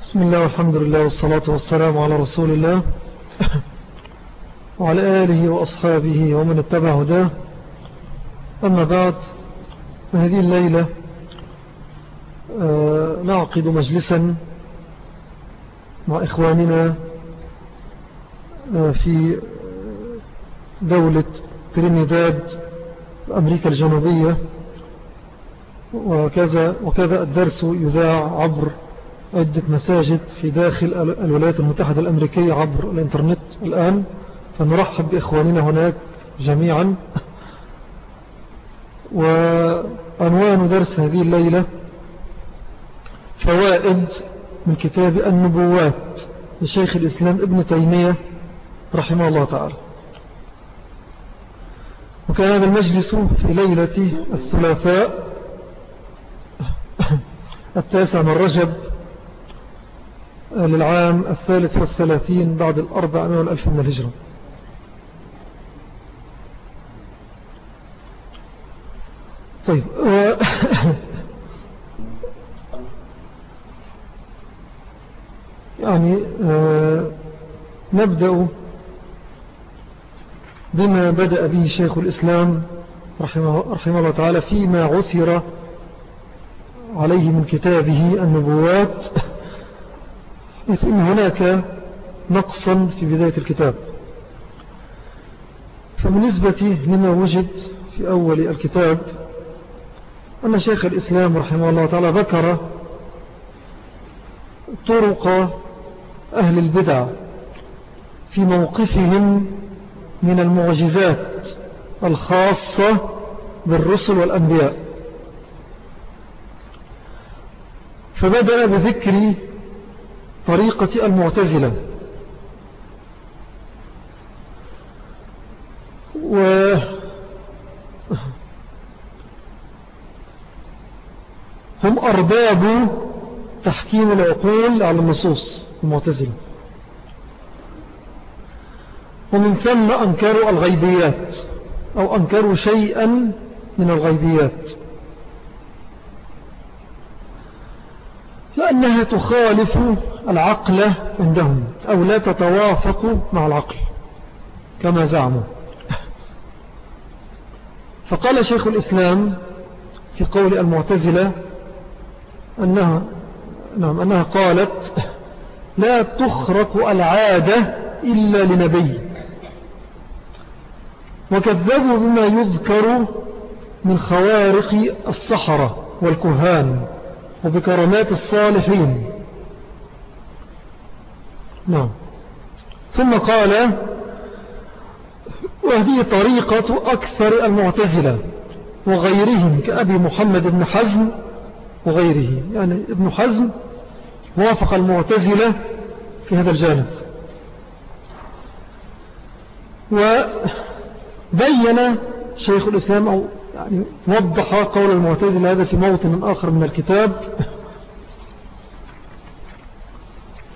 بسم الله والحمد لله والصلاة والسلام على رسول الله وعلى آله وأصحابه ومن اتبع هداه. أما بعد هذه الليلة آه، نعقد مجلسا مع إخواننا آه، في دولة ترينيداد أمريكا الجنوبية. وكذا, وكذا الدرس يذاع عبر عدة مساجد في داخل الولايات المتحدة الأمريكية عبر الإنترنت. الآن فنرحب بإخواننا هناك جميعا. وعنوان درس هذه الليلة فوائد من كتاب النبوات لشيخ الإسلام ابن تيمية رحمه الله تعالى. وكان هذا المجلس في ليلة الثلاثاء التاسع من رجب للعام الثالث والثلاثين بعد الأربع والألف من الهجرة. طيب يعني آه، نبدأ بما بدأ به شيخ الإسلام رحمه, رحمه الله تعالى فيما عثر عليه من كتابه النبوات إذ إن هناك نقصا في بداية الكتاب. فبالنسبة لما وجد في أول الكتاب أن شيخ الإسلام رحمه الله تعالى ذكر طرق أهل البدع في موقفهم من المعجزات الخاصة بالرسل والأنبياء. فبدأ بذكر طريقة المعتزلة. و هم أرباب تحكيم العقول على النصوص المعتزلة. ومن ثم أنكروا الغيبيات أو أنكروا شيئا من الغيبيات. لأنها تخالف العقل عندهم أو لا تتوافق مع العقل كما زعموا. فقال شيخ الإسلام في قول المعتزلة أنها, نعم أنها قالت لا تخرق العادة إلا لنبي. وكذبوا بما يذكر من خوارق الصحراء والكهان. وبكرامات الصالحين. نعم. ثم قال وهذه طريقة أكثر المعتزلة وغيرهم كأبي محمد بن حزم وغيره. يعني ابن حزم وافق المعتزلة في هذا الجانب. وبين شيخ الإسلام أو يعني وضح قول المعتزلة هذا في موطن آخر من الكتاب.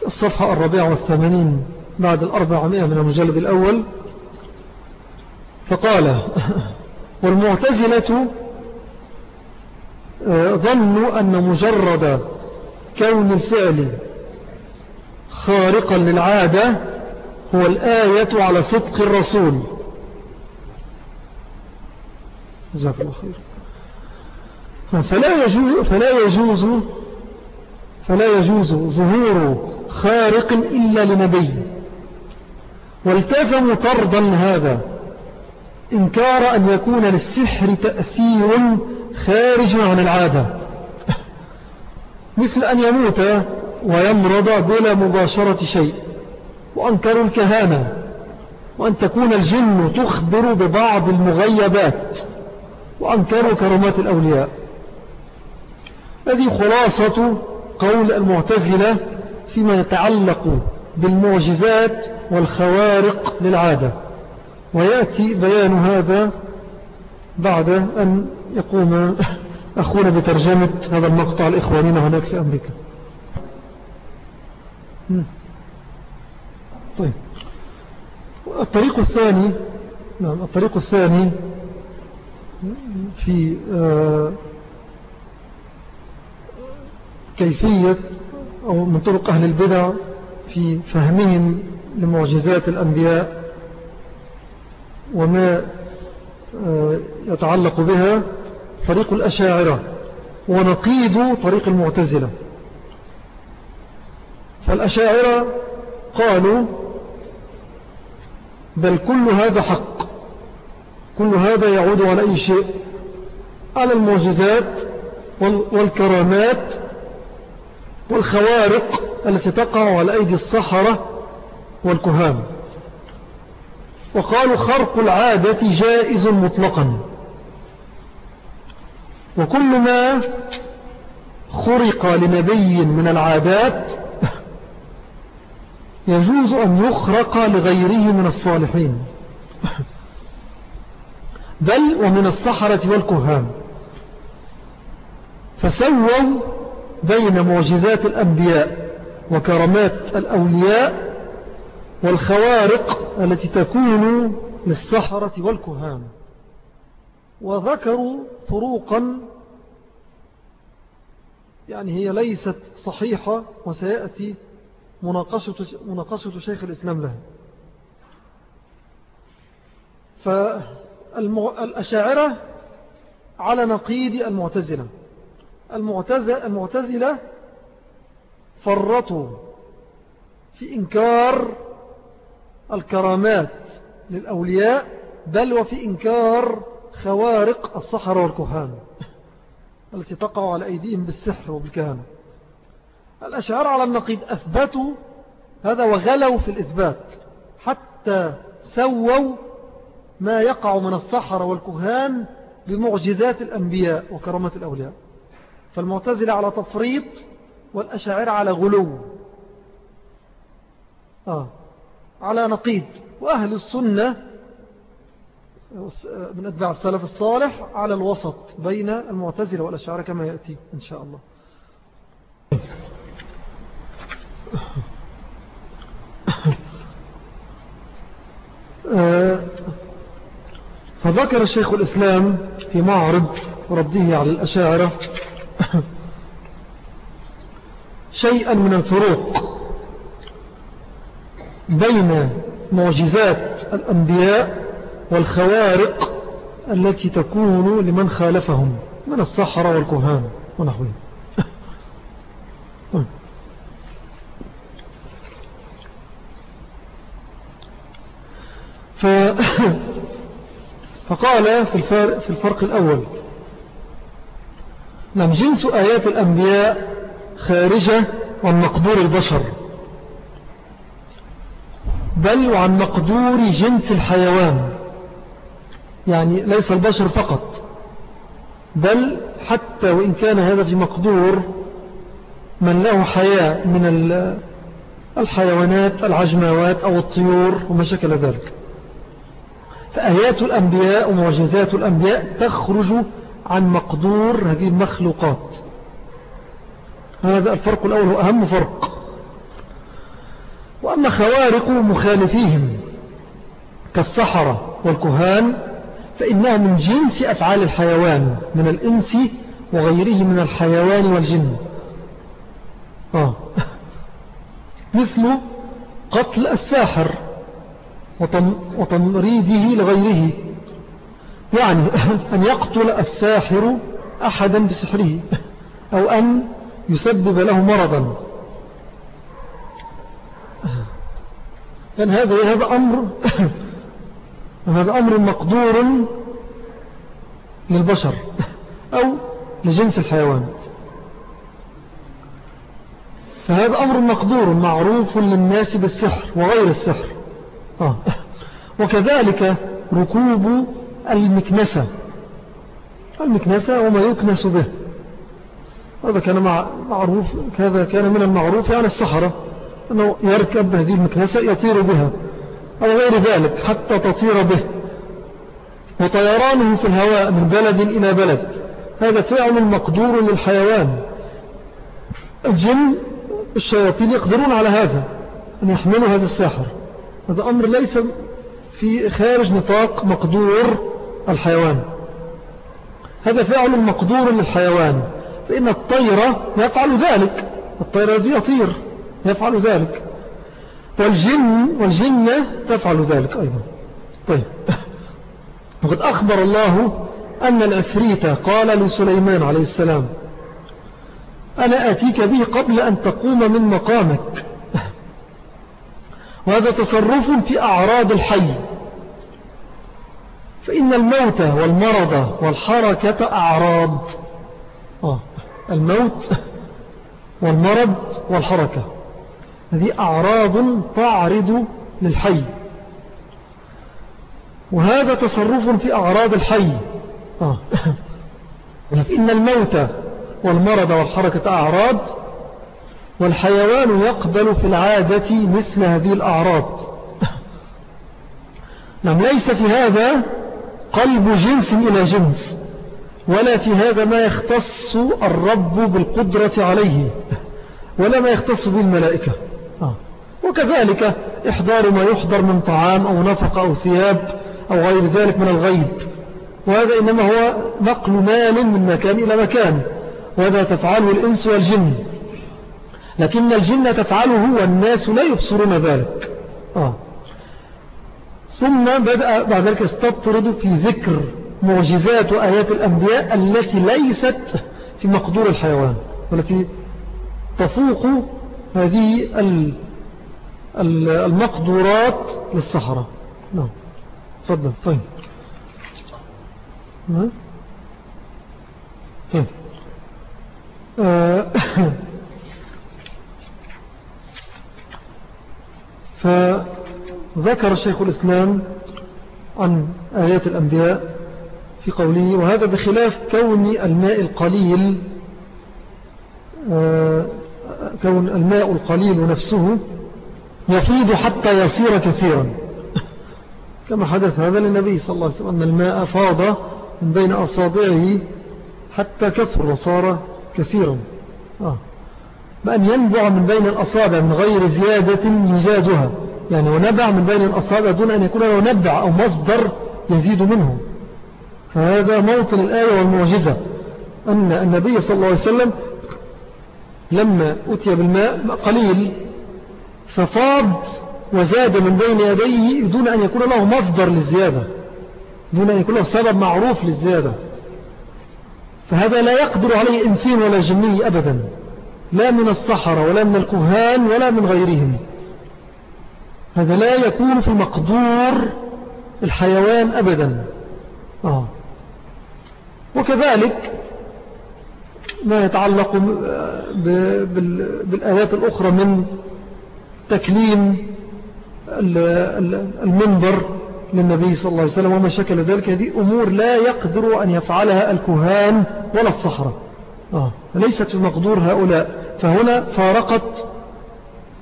الصفحة الرابعة والثمانين بعد الأربعمائة من المجلد الأول. فقال والمعتزلة آه، ظنوا أن مجرد كون الفعل خارقا للعادة هو الآية على صدق الرسول. جزاك الله خير. فلا يجوز, فلا يجوز فلا يجوز ظهور خارق إلا لنبي. والتزموا طردا هذا إنكار أن يكون للسحر تأثير خارج عن العادة. مثل أن يموت ويمرض بلا مباشرة شيء وأنكروا الكهانة وأن تكون الجن تخبر ببعض المغيبات. وأنكروا كرمات الأولياء. هذه خلاصة قول المعتزلة فيما يتعلق بالمعجزات والخوارق للعادة. ويأتي بيان هذا بعد أن يقوم أخونا بترجمة هذا المقطع الإخوانين هناك في أمريكا. طيب. الطريق الثاني نعم الطريق الثاني في آه، كيفية أو من طرق أهل البدع في فهمهم لمعجزات الأنبياء وما آه، يتعلق بها طريق الأشاعرة ونقيد طريق المعتزلة. فالأشاعرة قالوا بل كل هذا حق. كل هذا يعود على أي شيء؟ على المعجزات والكرامات والخوارق التي تقع على أيدي الصحراء والكهان. وقالوا خرق العادة جائز مطلقا. وكل ما خرق لنبي من العادات يجوز أن يخرق لغيره من الصالحين. بل ومن الصحرة والكهان. فسووا بين معجزات الأنبياء وكرامات الأولياء والخوارق التي تكون للصحرة والكهان. وذكروا فروقا يعني هي ليست صحيحة وسيأتي مناقشة, مناقشة شيخ الإسلام لها. فالأشاعرة على نقيد المعتزلة. المعتزلة فرطوا في إنكار الكرامات للأولياء بل وفي إنكار خوارق الصحر والكهان التي تقع على أيديهم بالسحر وبالكهانة. الأشعار على النقيض أثبتوا هذا وغلوا في الإثبات حتى سووا ما يقع من الصحر والكهان بمعجزات الأنبياء وكرامات الأولياء. فالمعتزلة على تفريط والأشاعر على غلو. آه. على نقيض. وأهل السنة من أتباع السلف الصالح على الوسط بين المعتزلة والأشاعر كما يأتي إن شاء الله. آه، فذكر الشيخ الإسلام في معرض رده على الأشاعرة شيئا من الفروق بين معجزات الأنبياء والخوارق التي تكون لمن خالفهم من الصحراء والكهان ونحوهم طيب. ف... فقال في الفرق, في الفرق الأول نعم جنس آيات الأنبياء خارجة عن مقدور البشر بل وعن مقدور جنس الحيوان يعني ليس البشر فقط بل حتى وإن كان هذا في مقدور من له حياة من الحيوانات العجماوات أو الطيور وما شكل ذلك. فآيات الأنبياء ومعجزات الأنبياء تخرج عن مقدور هذه المخلوقات. هذا الفرق الأول هو أهم فرق. وأما خوارق مخالفيهم كالصحراء والكهان فإنها من جنس أفعال الحيوان من الإنس وغيره من الحيوان والجن. آه. مثل قتل الساحر. وتمريده لغيره. يعني أن يقتل الساحر أحدا بسحره أو أن يسبب له مرضا. لأن هذا هذا أمر هذا أمر مقدور للبشر أو لجنس الحيوان. فهذا أمر مقدور معروف للناس بالسحر وغير السحر. آه. وكذلك ركوب المكنسة. المكنسة وما يكنس به. هذا كان معروف هذا كان من المعروف عن السحرة أنه يركب هذه المكنسة يطير بها. أو غير ذلك حتى تطير به. وطيرانه في الهواء من بلد إلى بلد. هذا فعل مقدور للحيوان. الجن الشياطين يقدرون على هذا أن يحملوا هذا الساحر هذا أمر ليس في خارج نطاق مقدور الحيوان. هذا فعل مقدور للحيوان فإن الطير يفعل ذلك. الطير الذي يطير يفعل ذلك. والجن والجنة تفعل ذلك أيضا. طيب. وقد أخبر الله أن العفريت قال لسليمان عليه السلام أنا آتيك به قبل أن تقوم من مقامك. وهذا تصرف في أعراض الحي فإن الموت والمرض والحركة أعراض آه. الموت والمرض والحركة هذه أعراض تعرض للحي وهذا تصرف في أعراض الحي آه. إن الموت والمرض والحركة أعراض والحيوان يقبل في العادة مثل هذه الأعراض. نعم ليس في هذا قلب جنس إلى جنس ولا في هذا ما يختص الرب بالقدرة عليه ولا ما يختص به الملائكة. آه. وكذلك إحضار ما يحضر من طعام أو نفق أو ثياب أو غير ذلك من الغيب. وهذا إنما هو نقل مال من مكان إلى مكان وهذا تفعله الإنس والجن. لكن الجن تفعله والناس لا يبصرون ذلك. آه. ثم بدأ بعد ذلك استطرد في ذكر معجزات وآيات الأنبياء التي ليست في مقدور الحيوان والتي تفوق هذه المقدورات للصحراء. نعم. تفضل. طيب. طيب آه، فذكر شيخ الإسلام عن آيات الأنبياء في قوله وهذا بخلاف كون الماء القليل آه، كون الماء القليل نفسه يفيض حتى يصير كثيرا. كما حدث هذا للنبي صلى الله عليه وسلم أن الماء فاض من بين أصابعه حتى كثر وصار كثيرا. آه. بأن ينبع من بين الأصابع من غير زيادة يزادها. يعني ونبع من بين الأصابع دون أن يكون له نبع أو مصدر يزيد منه. فهذا موطن الآية والمعجزة. أن النبي صلى الله عليه وسلم لما أتي بالماء قليل ففاض وزاد من بين يديه دون أن يكون له مصدر للزيادة. دون أن يكون له سبب معروف للزيادة. فهذا لا يقدر عليه إنسان ولا جني أبدا. لا من الصحراء ولا من الكهان ولا من غيرهم. هذا لا يكون في مقدور الحيوان أبدا آه. وكذلك ما يتعلق بالآيات الأخرى من تكليم المنبر للنبي صلى الله عليه وسلم وما شكل ذلك هذه أمور لا يقدر أن يفعلها الكهان ولا الصحراء آه. ليست في مقدور هؤلاء فهنا فارقت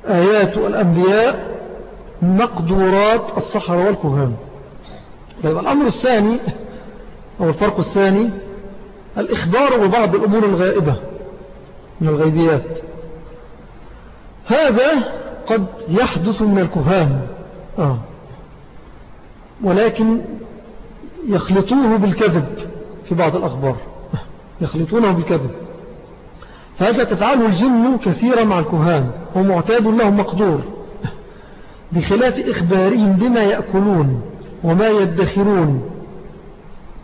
آيات الأنبياء مقدورات الصحراء والكهان طيب الأمر الثاني أو الفرق الثاني الإخبار ببعض الأمور الغائبة من الغيبيات. هذا قد يحدث من الكهان آه. ولكن يخلطوه بالكذب في بعض الأخبار. يخلطونه بالكذب. فهذا تفعله الجن كثيرا مع الكهان ومعتاد لهم مقدور. بخلاف إخبارهم بما يأكلون وما يدخرون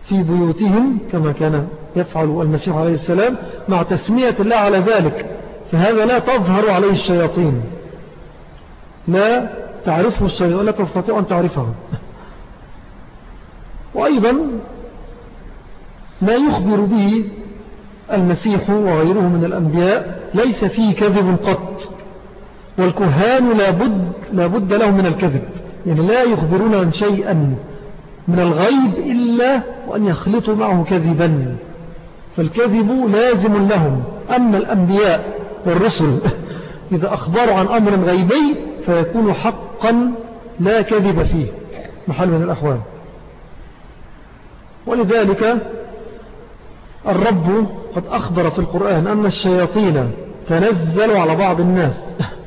في بيوتهم كما كان يفعل المسيح عليه السلام مع تسمية الله على ذلك فهذا لا تظهر عليه الشياطين. لا تعرفه الشيء ولا تستطيع أن تعرفه. وأيضا ما يخبر به المسيح وغيره من الأنبياء ليس فيه كذب قط. والكهان لابد, لابد لهم من الكذب. يعني لا يخبرون عن شيئا من الغيب إلا وأن يخلطوا معه كذبا. فالكذب لازم لهم. أما الأنبياء والرسل إذا أخبروا عن أمر غيبي فيكون حقا لا كذب فيه. محل من الأحوال. ولذلك الرب قد أخبر في القرآن أن الشياطين تنزلوا على بعض الناس.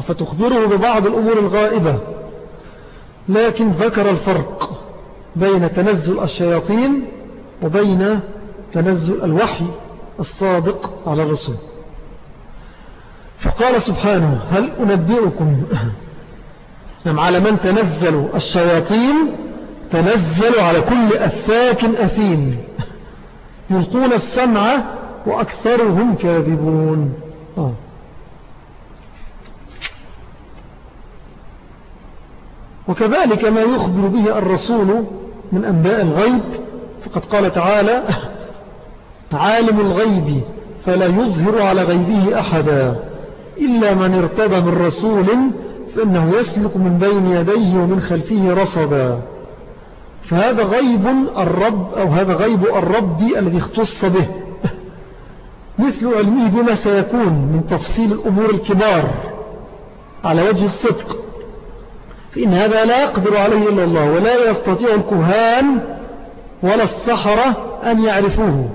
فتخبره ببعض الأمور الغائبة. لكن ذكر الفرق بين تنزل الشياطين وبين تنزل الوحي الصادق على الرسول. فقال سبحانه هل أنبئكم نعم على من تنزل الشياطين؟ تنزل على كل أفاك أثيم. يلقون السمع وأكثرهم كاذبون. آه. وكذلك ما يخبر به الرسول من أنباء الغيب فقد قال تعالى عالم الغيب فلا يظهر على غيبه أحدا إلا من ارتضى من رسول فإنه يسلك من بين يديه ومن خلفه رصدا. فهذا غيب الرب أو هذا غيب الرب الذي اختص به. مثل علمه بما سيكون من تفصيل الأمور الكبار على وجه الصدق. فإن هذا لا يقدر عليه إلا الله ولا يستطيع الكهان ولا السحرة أن يعرفوه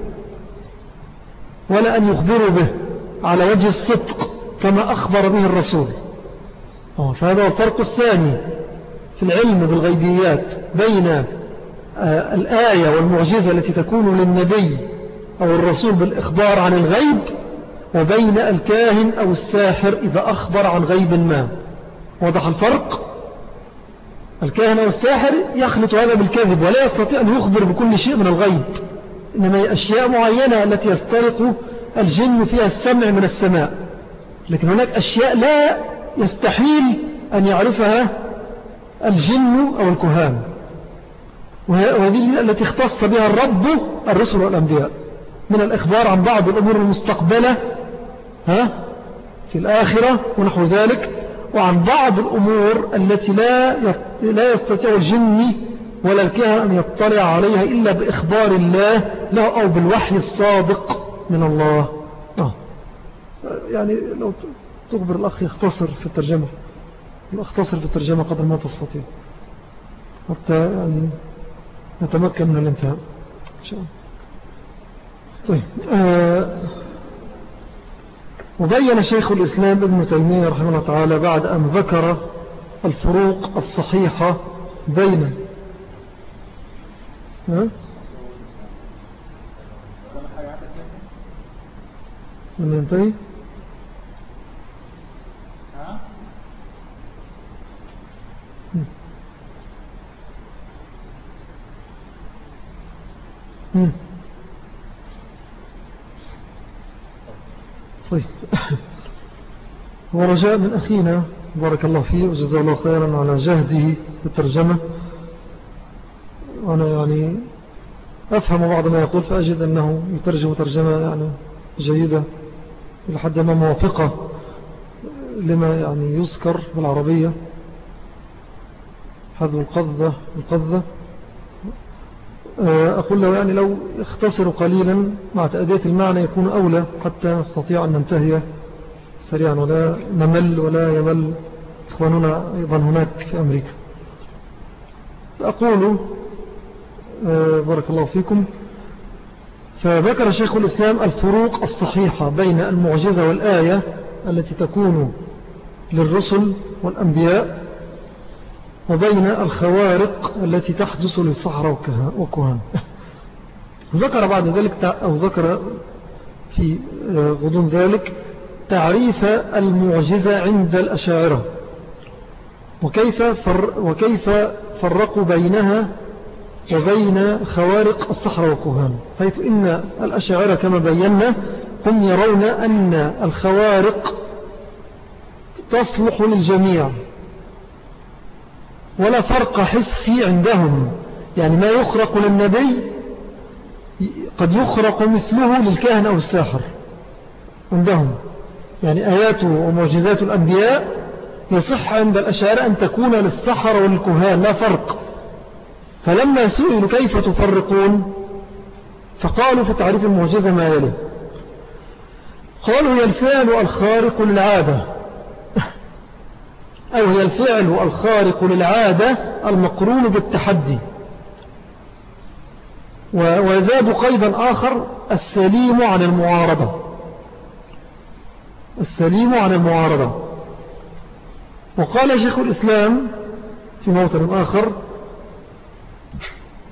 ولا أن يخبروا به على وجه الصدق كما أخبر به الرسول. فهذا هو الفرق الثاني في العلم بالغيبيات بين آه، الآية والمعجزة التي تكون للنبي أو الرسول بالإخبار عن الغيب وبين الكاهن أو الساحر إذا أخبر عن غيب ما. وضح الفرق؟ الكاهن أو الساحر يخلط هذا بالكذب ولا يستطيع أن يخبر بكل شيء من الغيب. إنما أشياء معينة التي يسترق الجن فيها السمع من السماء. لكن هناك أشياء لا يستحيل أن يعرفها الجن أو الكهان. وهذه التي اختص بها الرب الرسل والأنبياء. من الإخبار عن بعض الأمور المستقبلة ها في الآخرة ونحو ذلك. وعن بعض الأمور التي لا لا يستطيع الجن ولا الكهن أن يطلع عليها إلا بإخبار الله له أو بالوحي الصادق من الله. آه. يعني لو تخبر الأخ يختصر في الترجمة. اختصر في الترجمة قدر ما تستطيع. حتى يعني نتمكن من الانتهاء. إن شاء الله. طيب آه. وبين شيخ الإسلام ابن تيمية رحمه الله تعالى بعد أن ذكر الفروق الصحيحة بين من ينتهي؟ طيب. ورجاء من أخينا بارك الله فيه وجزا الله خيرا على جهده بالترجمة. وأنا يعني أفهم بعض ما يقول فأجد أنه يترجم ترجمة يعني جيدة إلى حد ما موافقة لما يعني يذكر بالعربية. هذا القذة القذة. أقول له يعني لو اختصروا قليلا مع تأدية المعنى يكون أولى حتى نستطيع أن ننتهي سريعا ولا نمل ولا يمل. إخواننا أيضا هناك في أمريكا. أقول آه، بارك الله فيكم فذكر شيخ الإسلام الفروق الصحيحة بين المعجزة والآية التي تكون للرسل والأنبياء وبين الخوارق التي تحدث للصحراء وكهان. ذكر بعد ذلك أو ذكر في آه، غضون ذلك تعريف المعجزة عند الأشاعرة. وكيف, فر وكيف فرقوا بينها وبين خوارق الصحراء والكهان حيث إن الأشاعرة كما بينا هم يرون أن الخوارق تصلح للجميع. ولا فرق حسي عندهم. يعني ما يخرق للنبي قد يخرق مثله للكاهن أو الساحر عندهم. يعني آيات ومعجزات الأنبياء يصح عند الأشعار أن تكون للسحر والكهان لا فرق. فلما سئلوا كيف تفرقون؟ فقالوا في تعريف المعجزة ما يلي. قالوا هي الفعل الخارق للعادة. أو هي الفعل الخارق للعادة المقرون بالتحدي. ويزاد قيدا آخر السليم عن المعارضة. السليم عن المعارضة. وقال شيخ الإسلام في موطن آخر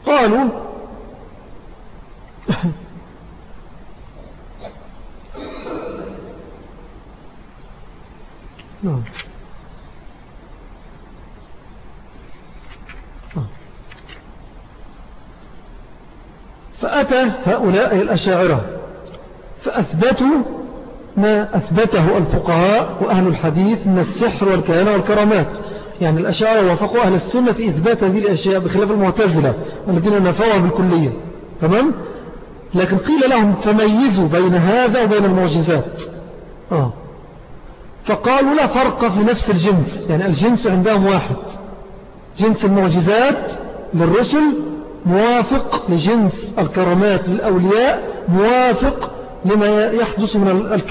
قالوا نعم. فأتى هؤلاء الأشاعرة فأثبتوا ما أثبته الفقهاء وأهل الحديث من السحر والكهانة والكرامات. يعني الأشاعرة وافقوا أهل السنة في إثبات هذه الأشياء بخلاف المعتزلة الذين نفوها بالكلية. تمام؟ لكن قيل لهم فميزوا بين هذا وبين المعجزات. آه. فقالوا لا فرق في نفس الجنس. يعني الجنس عندهم واحد. جنس المعجزات للرسل موافق لجنس الكرامات للأولياء موافق لما يحدث من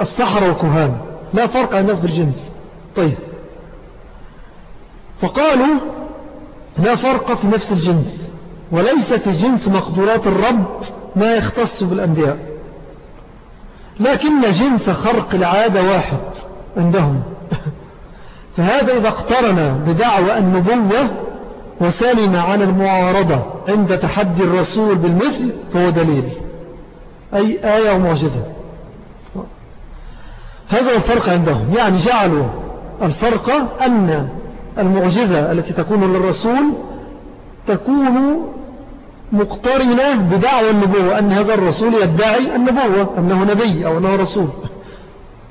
السحر والكهان. لا فرق عندهم في الجنس. طيب. فقالوا لا فرق في نفس الجنس وليس في جنس مقدورات الرب ما يختص بالأنبياء. لكن جنس خرق العادة واحد عندهم. فهذا إذا اقترن بدعوى النبوة وسلم عن المعارضة عند تحدي الرسول بالمثل فهو دليل. أي آية ومعجزة. هذا هو الفرق عندهم. يعني جعلوا الفرق أن المعجزة التي تكون للرسول تكون مقترنة بدعوى النبوة أن هذا الرسول يدعي النبوة أنه نبي أو أنه رسول.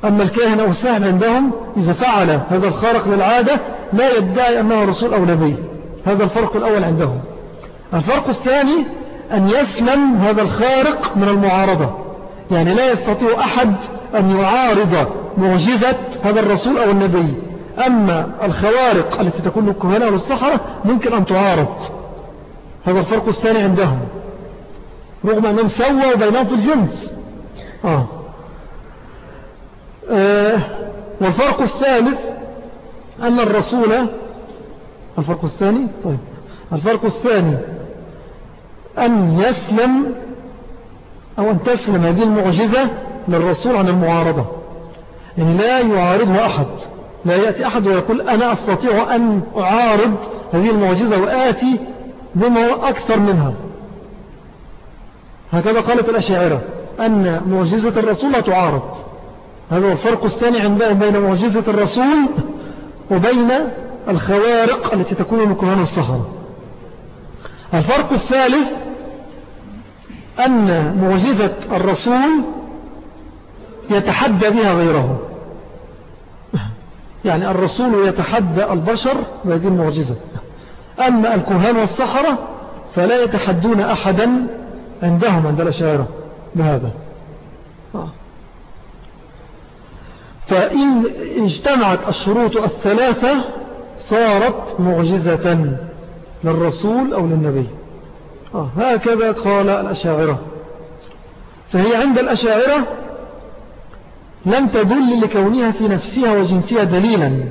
أما الكاهن أو الساحر عندهم إذا فعل هذا الخارق للعادة لا يدعي أنه رسول أو نبي. هذا الفرق الأول عندهم. الفرق الثاني أن يسلم هذا الخارق من المعارضة. يعني لا يستطيع أحد أن يعارض معجزة هذا الرسول أو النبي. أما الخوارق التي تكون للكهنة والصحراء ممكن أن تعارض. هذا الفرق الثاني عندهم. رغم أنهم سووا بينهم في الجنس. آه. آه. والفرق الثالث أن الرسول الفرق الثاني؟ طيب. الفرق الثاني أن يسلم أو أن تسلم هذه المعجزة للرسول عن المعارضة. يعني لا يعارضه أحد. لا يأتي أحد ويقول أنا أستطيع أن أعارض هذه المعجزة وآتي بما أكثر منها. هكذا قالت الأشاعرة أن معجزة الرسول لا تعارض. هذا هو الفرق الثاني عندهم بين معجزة الرسول وبين الخوارق التي تكون من كهان الصحراء. الفرق الثالث أن معجزة الرسول يتحدى بها غيره. يعني الرسول يتحدى البشر بهذه المعجزة. أما الكهان والصحراء فلا يتحدون أحدا عندهم عند الأشاعرة بهذا. فإن اجتمعت الشروط الثلاثة صارت معجزة للرسول أو للنبي. آه هكذا قال الأشاعرة. فهي عند الأشاعرة لم تدل لكونها في نفسها وجنسها دليلا.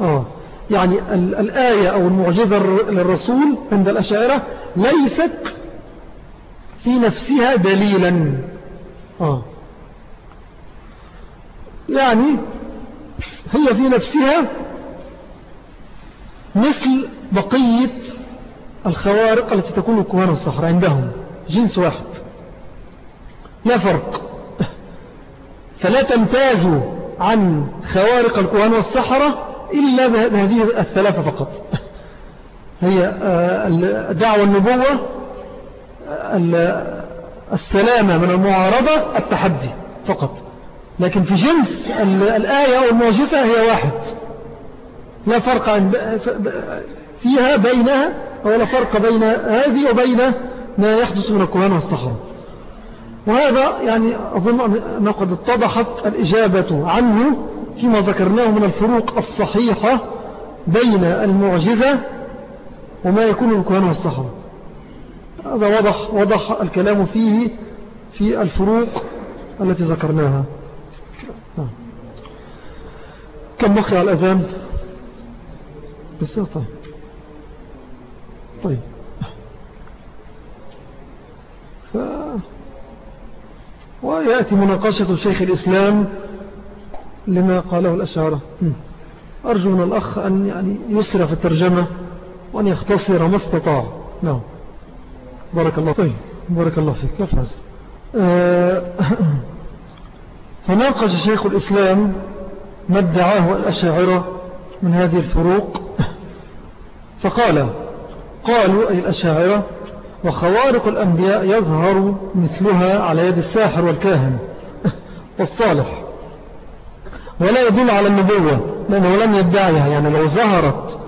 آه يعني الآية أو المعجزة للرسول عند الأشاعرة ليست في نفسها دليلا. آه. يعني هي في نفسها مثل بقية الخوارق التي تكون الكهان الصحراء عندهم. جنس واحد. لا فرق. فلا تمتاز عن خوارق الكهان والصحراء إلا بهذه الثلاثة فقط. هي آه، دعوة النبوة السلامة من المعارضة التحدي فقط. لكن في جنس الآية أو المعجزة هي واحد. لا فرق فيها بينها أو لا فرق بين هذه وبين ما يحدث من الكهان والصحراء وهذا يعني أظن أنه قد اتضحت الإجابة عنه فيما ذكرناه من الفروق الصحيحة بين المعجزة وما يكون الكهان والصحراء هذا وضح, وضح الكلام فيه في الفروق التي ذكرناها. كم بقي على الأذان؟ بالسيطة طيب. ف... ويأتي مناقشة شيخ الإسلام لما قاله الأشعار أرجو من الأخ أن يعني يسرع في الترجمة وأن يختصر ما استطاع. نعم. بارك الله طيب بارك الله فيك. كيف هذا؟ آه، فناقش شيخ الإسلام ما ادعاه الأشاعرة من هذه الفروق فقال قالوا أي الأشاعرة وخوارق الأنبياء يظهر مثلها على يد الساحر والكاهن. والصالح ولا يدل على النبوة لأنه لم يدعيها. يعني لو ظهرت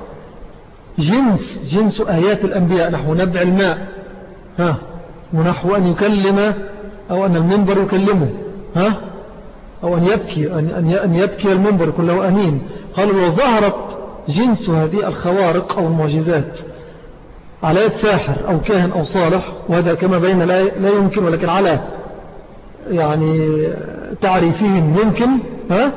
جنس جنس آيات الأنبياء نحو نبع الماء ها ونحو أن يكلم أو أن المنبر يكلمه ها أو أن يبكي أن, يبكي المنبر كله أنين قالوا لو ظهرت جنس هذه الخوارق أو المعجزات. على يد ساحر أو كاهن أو صالح وهذا كما بين لا يمكن ولكن على يعني تعريفهم يمكن ها؟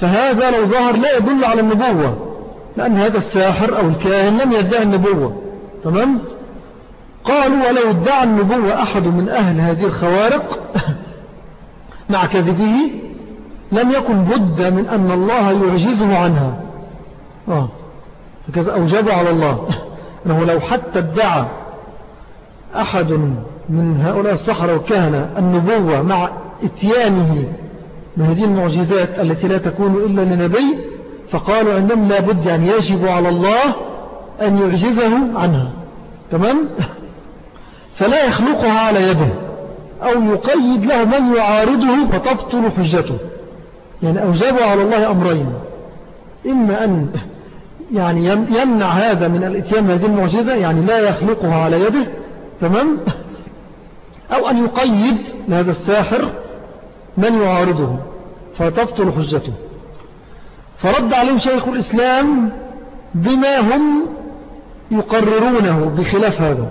فهذا لو ظهر لا يدل على النبوة لأن هذا الساحر أو الكاهن لم يدعي النبوة تمام؟ قالوا ولو ادعى النبوة أحد من أهل هذه الخوارق مع كذبه لم يكن بد من أن الله يعجزه عنها. آه. فكذا أوجب على الله. أنه لو حتى ادعى أحد من هؤلاء الصحراء والكهنة النبوة مع إتيانه من هذه المعجزات التي لا تكون إلا لنبي فقالوا عندهم لا بد أن يجب على الله أن يعجزه عنها. تمام؟ فلا يخلقها على يده أو يقيد له من يعارضه فتبطل حجته. يعني أوجبوا على الله أمرين. إما أن يعني يمنع هذا من الإتيان بهذه المعجزة يعني لا يخلقها على يده تمام؟ أو أن يقيد لهذا الساحر من يعارضه فتبطل حجته. فرد عليهم شيخ الإسلام بما هم يقررونه بخلاف هذا.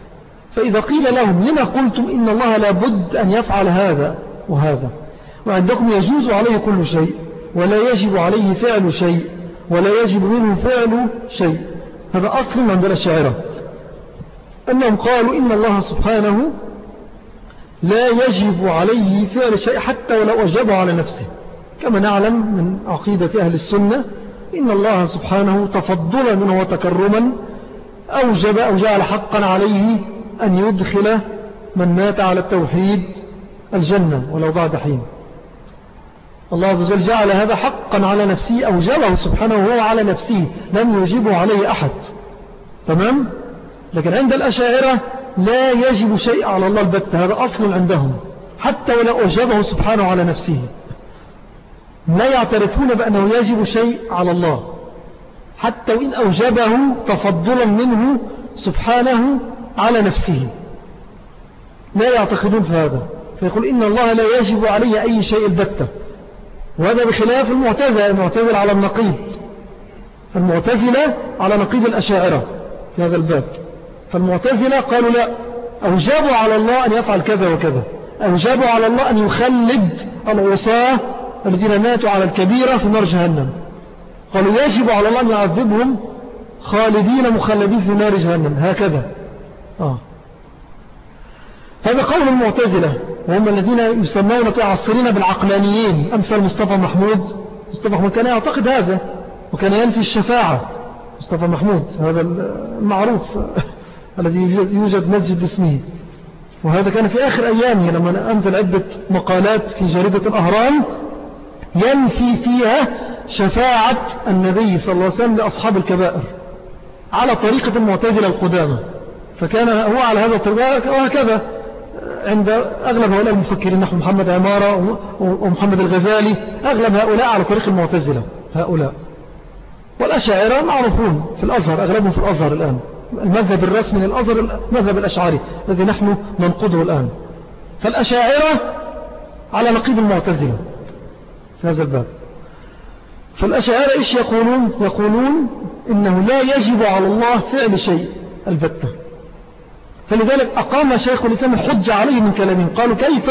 فإذا قيل لهم لما قلتم إن الله لابد أن يفعل هذا وهذا؟ وعندكم يجوز عليه كل شيء ولا يجب عليه فعل شيء. ولا يجب منه فعل شيء. هذا أصل عند الأشاعرة أنهم قالوا إن الله سبحانه لا يجب عليه فعل شيء حتى ولو أجبه على نفسه. كما نعلم من عقيدة أهل السنة إن الله سبحانه تفضلا منه وتكرما أوجب أو جعل حقا عليه أن يدخل من مات على التوحيد الجنة ولو بعد حين. الله عز وجل جعل هذا حقا على نفسه أوجبه سبحانه وهو على نفسه لم يجيبه عليه أحد. تمام؟ لكن عند الأشاعرة لا يجب شيء على الله البتة هذا أصل عندهم حتى ولو أوجبه سبحانه على نفسه. لا يعترفون بأنه يجب شيء على الله حتى وإن أوجبه تفضلا منه سبحانه على نفسه. لا يعتقدون في هذا فيقول إن الله لا يجب عليه أي شيء البتة. وهذا بخلاف المعتزلة المعتزلة على النقيض. المعتزلة على نقيض الأشاعرة في هذا الباب. فالمعتزلة قالوا لا أوجبوا على الله أن يفعل كذا وكذا. أوجبوا على الله أن يخلد العصاة الذين ماتوا على الكبيرة في نار جهنم. قالوا يجب على الله أن يعذبهم خالدين مخلدين في نار جهنم. هكذا. آه. هذا قول المعتزلة. وهم الذين يسمون في عصرنا بالعقلانيين. أمثل مصطفى محمود. مصطفى محمود كان يعتقد هذا وكان ينفي الشفاعة. مصطفى محمود هذا المعروف الذي يوجد مسجد باسمه. وهذا كان في آخر أيامه لما أنزل عدة مقالات في جريدة الأهرام ينفي فيها شفاعة النبي صلى الله عليه وسلم لأصحاب الكبائر على طريقة المعتزلة القدامى. فكان هو على هذا الطريق وهكذا. عند أغلب هؤلاء المفكرين نحو محمد عمارة ومحمد الغزالي أغلب هؤلاء على طريق المعتزلة هؤلاء. والأشاعرة معروفون في الأزهر أغلبهم في الأزهر الآن. المذهب الرسمي للأزهر المذهب الأشعري الذي نحن ننقضه الآن. فالأشاعرة على نقيض المعتزلة. في هذا الباب. فالأشاعرة إيش يقولون؟ يقولون إنه لا يجب على الله فعل شيء. البتة. فلذلك أقام شيخ الإسلام الحجة عليه من كلامهم. قالوا كيف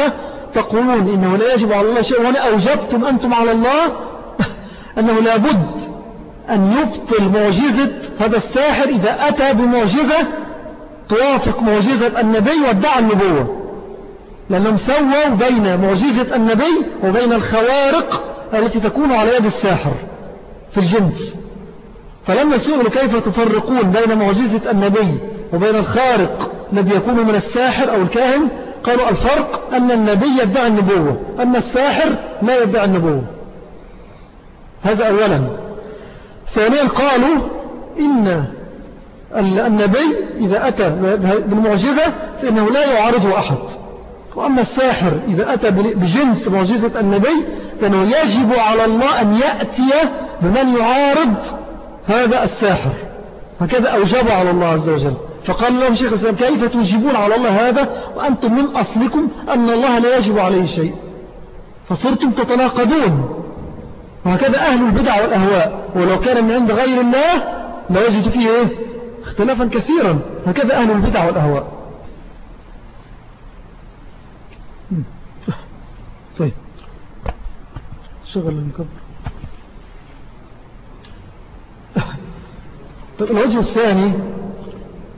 تقولون إنه لا يجب على الله شيء ولا أوجبتم أنتم على الله؟ أنه لابد أن يبطل معجزة هذا الساحر إذا أتى بمعجزة توافق معجزة النبي وادعى النبوة. لأنهم سووا بين معجزة النبي وبين الخوارق التي تكون على يد الساحر في الجنس. فلما سئلوا كيف تفرقون بين معجزة النبي وبين الخارق الذي يكون من الساحر أو الكاهن قالوا الفرق أن النبي يدعي النبوة أن الساحر لا يدعي النبوة. هذا أولا. ثانيا قالوا إن النبي إذا أتى بالمعجزة فإنه لا يعارضه أحد. وأما الساحر إذا أتى بجنس معجزة النبي فإنه يجب على الله أن يأتي بمن يعارض هذا الساحر. هكذا أوجب على الله عز وجل. فقال لهم شيخ الإسلام كيف تجيبون على الله هذا؟ وأنتم من أصلكم أن الله لا يجب عليه شيء. فصرتم تتناقضون. وهكذا أهل البدع والأهواء. ولو كان من عند غير الله لوجد فيه إيه؟ اختلافا كثيرا. هكذا أهل البدع والأهواء. طيب. شغل المكبر طيب الوجه الثاني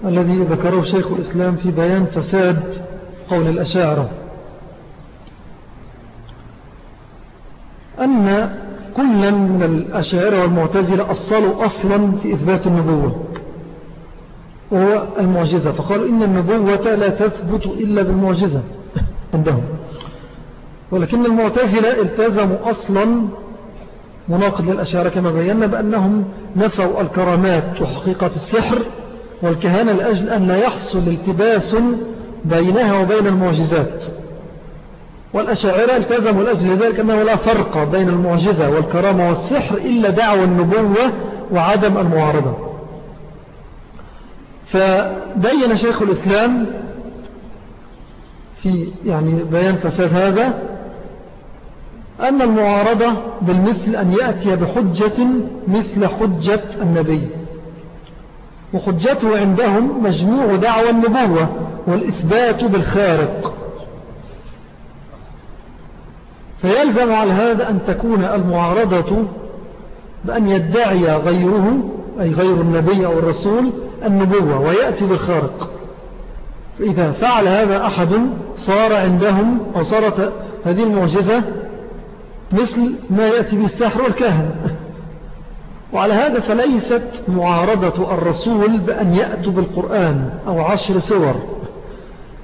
الذي ذكره شيخ الإسلام في بيان فساد قول الأشاعرة. أن كلا من الأشاعرة والمعتزلة أصلوا أصلا في إثبات النبوة وهو المعجزة. فقالوا إن النبوة لا تثبت إلا بالمعجزة عندهم. ولكن المعتزلة التزموا أصلا مناقض للأشاعرة كما بينا بأنهم نفوا الكرامات وحقيقة السحر والكهانة لأجل أن يحصل التباس بينها وبين المعجزات. والأشاعرة التزموا لأجل ذلك أنه لا فرق بين المعجزة والكرامة والسحر إلا دعوى النبوة وعدم المعارضة. فبين شيخ الإسلام في يعني بيان فساد هذا أن المعارضة بالمثل أن يأتي بحجة مثل حجة النبي. وحجته عندهم مجموع دعوى النبوة والإثبات بالخارق. فيلزم على هذا أن تكون المعارضة بأن يدعي غيره أي غير النبي أو الرسول النبوة ويأتي بالخارق. فإذا فعل هذا أحد صار عندهم أو صارت هذه المعجزة مثل ما يأتي به السحر والكاهن. وعلى هذا فليست معارضة الرسول بأن يأتوا بالقرآن أو عشر سور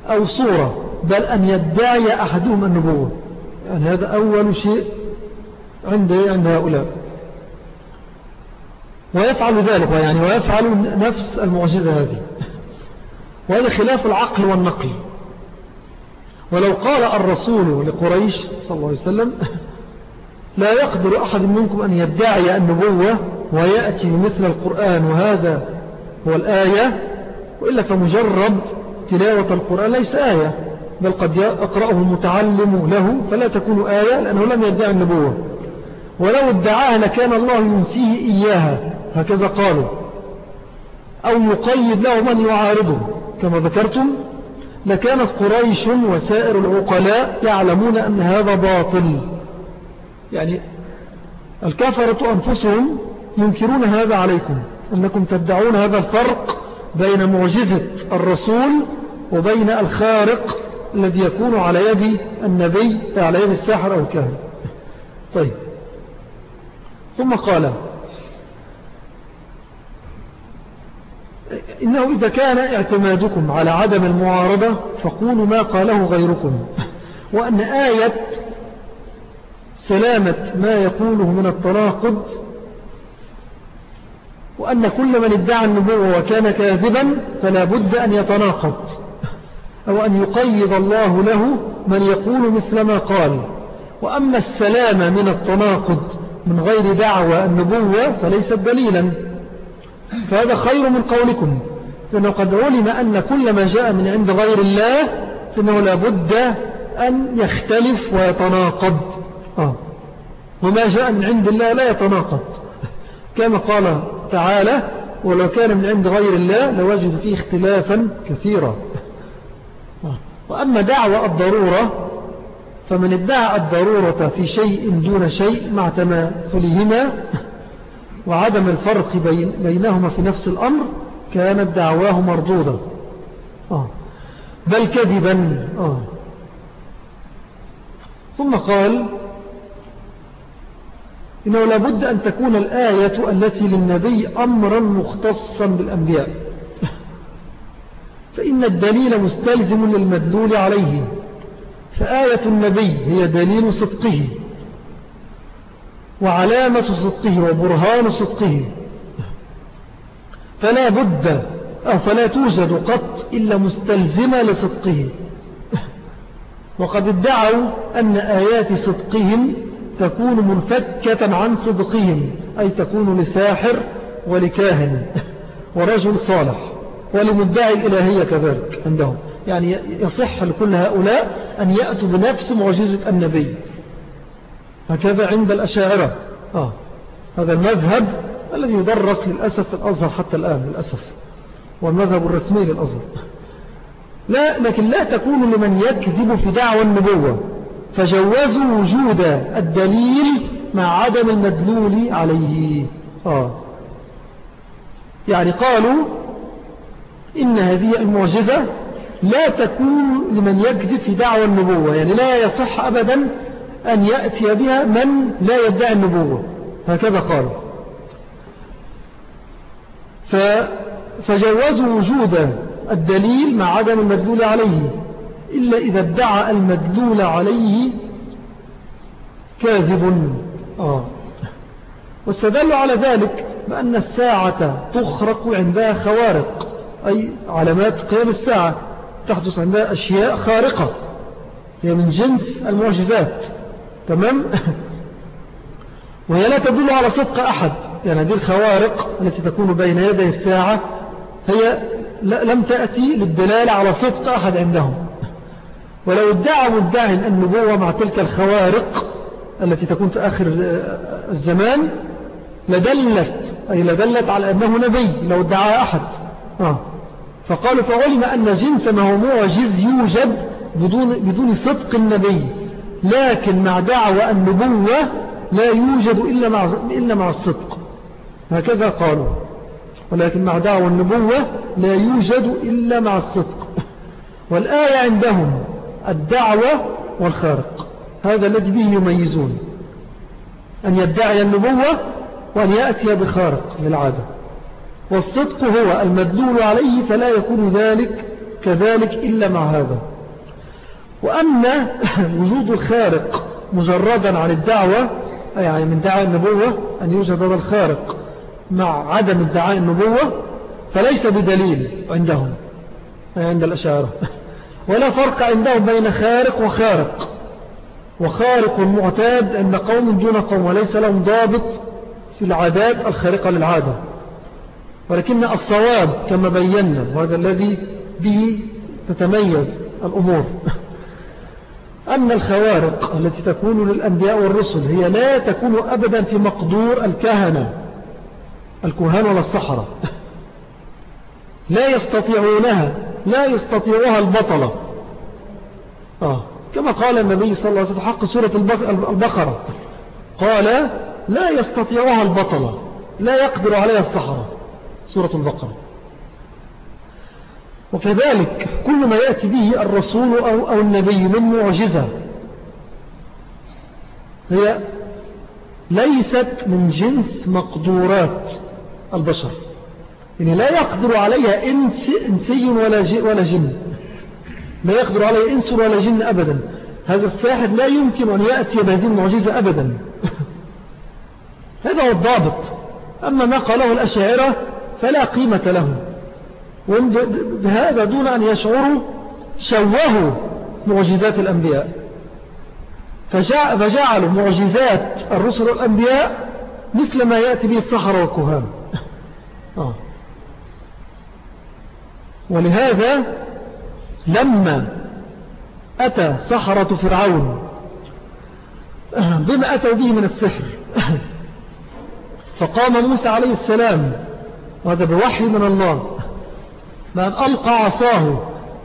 أو صورة بل أن يدعي أحدهم النبوة. يعني هذا أول شيء عند عند هؤلاء. ويفعل ذلك يعني ويفعل نفس المعجزة هذه. وهذا خلاف العقل والنقل. ولو قال الرسول لقريش صلى الله عليه وسلم لا يقدر أحد منكم أن يدعي النبوة ويأتي بمثل القرآن وهذا هو الآية وإلا فمجرد تلاوة القرآن ليس آية بل قد يقرأه المتعلم له فلا تكون آية لأنه لم يدعي النبوة. ولو ادعاها لكان الله ينسيه إياها هكذا قالوا. أو يقيد له من يعارضه. كما ذكرتم لكانت قريش وسائر العقلاء يعلمون أن هذا باطل. يعني الكفرة أنفسهم ينكرون هذا عليكم أنكم تدعون هذا الفرق بين معجزة الرسول وبين الخارق الذي يكون على يد النبي على يد الساحر أو الكاهن. طيب. ثم قال إنه إذا كان اعتمادكم على عدم المعارضة فقولوا ما قاله غيركم. وأن آية سلامة ما يقوله من التناقض وأن كل من ادعى النبوة وكان كاذبا فلا بد أن يتناقض أو أن يقيد الله له من يقول مثل ما قال. وأما السلامة من التناقض من غير دعوة النبوة فليست دليلا. فهذا خير من قولكم لأنه قد علم أن كل ما جاء من عند غير الله فإنه لابد أن يختلف ويتناقض. آه. وما جاء من عند الله لا يتناقض. كما قال تعالى ولو كان من عند غير الله لوجد فيه اختلافا كثيرا. وأما دعوة الضرورة فمن ادعى الضرورة في شيء دون شيء مع تماثلهما وعدم الفرق بين بينهما في نفس الأمر كانت دعواه مردودة. بل كذبا. ثم قال إنه لابد أن تكون الآية التي للنبي أمرا مختصا بالأنبياء. فإن الدليل مستلزم للمدلول عليه. فآية النبي هي دليل صدقه. وعلامة صدقه وبرهان صدقه. فلا بد أو فلا توجد قط إلا مستلزمة لصدقه. وقد ادعوا أن آيات صدقهم تكون منفكة عن صدقهم أي تكون لساحر ولكاهن ورجل صالح ولمدعي الإلهية كذلك عندهم. يعني يصح لكل هؤلاء أن يأتوا بنفس معجزة النبي. هكذا عند الأشاعرة. آه. هذا المذهب الذي يدرس للأسف الأزهر حتى الآن للأسف. والمذهب الرسمي للأزهر. لا لكن لا تكون لمن يكذب في دعوى النبوة. فجوزوا وجود الدليل مع عدم المدلول عليه. آه. يعني قالوا إن هذه المعجزة لا تكون لمن يكذب في دعوى النبوة يعني لا يصح أبدا أن يأتي بها من لا يدعي النبوة. هكذا قالوا فجوزوا وجود الدليل مع عدم المدلول عليه. إلا إذا ادعى المدلول عليه كاذب. آه. واستدلوا على ذلك بأن الساعة تخرق عندها خوارق أي علامات قيام الساعة تحدث عندها أشياء خارقة. هي من جنس المعجزات. تمام؟ وهي لا تدل على صدق أحد. يعني هذه الخوارق التي تكون بين يدي الساعة هي لم تأتي للدلالة على صدق أحد عندهم. ولو ادعى مدعي النبوة مع تلك الخوارق التي تكون في آخر الزمان لدلت أي لدلت على أنه نبي لو ادعى أحد. آه. فقالوا فعلم أن جنس ما هو معجز يوجد بدون, بدون صدق النبي. لكن مع دعوى النبوة لا يوجد إلا مع, إلا مع الصدق. هكذا قالوا. ولكن مع دعوى النبوة لا يوجد إلا مع الصدق. والآية عندهم الدعوة والخارق. هذا الذي به يميزون. أن يدعي النبوة وأن يأتي بخارق للعادة. والصدق هو المدلول عليه فلا يكون ذلك كذلك إلا مع هذا. وأما وجود الخارق مجردا عن الدعوة يعني من دعاء النبوة أن يوجد هذا الخارق مع عدم ادعاء النبوة فليس بدليل عندهم أي عند الأشاعرة. ولا فرق عندهم بين خارق وخارق. وخارق معتاد عند قوم دون قوم وليس لهم ضابط في العادات الخارقة للعادة. ولكن الصواب كما بينا وهذا الذي به تتميز الأمور. أن الخوارق التي تكون للأنبياء والرسل هي لا تكون أبدا في مقدور الكهنة الكهان ولا الصحراء. لا يستطيعونها لا يستطيعها البطلة. آه. كما قال النبي صلى الله عليه وسلم حق سورة البقرة. قال لا يستطيعها البطلة. لا يقدر عليها الصحراء سورة البقرة. وكذلك كل ما يأتي به الرسول أو, أو النبي من معجزة. هي ليست من جنس مقدورات البشر. يعني لا يقدر عليها إنس إنسي ولا, ولا جن. لا يقدر عليها إنس ولا جن أبدا. هذا الساحر لا يمكن أن يأتي بهذه المعجزة أبدا. هذا هو الضابط. أما ما قاله الأشاعرة فلا قيمة له. بهذا دون أن يشعروا شوهوا معجزات الأنبياء. فجعلوا معجزات الرسل والأنبياء مثل ما يأتي به الصحراء والكهان. آه. ولهذا لما أتى سحرة فرعون بما أتوا به من السحر فقام موسى عليه السلام وهذا بوحي من الله بأن ألقى عصاه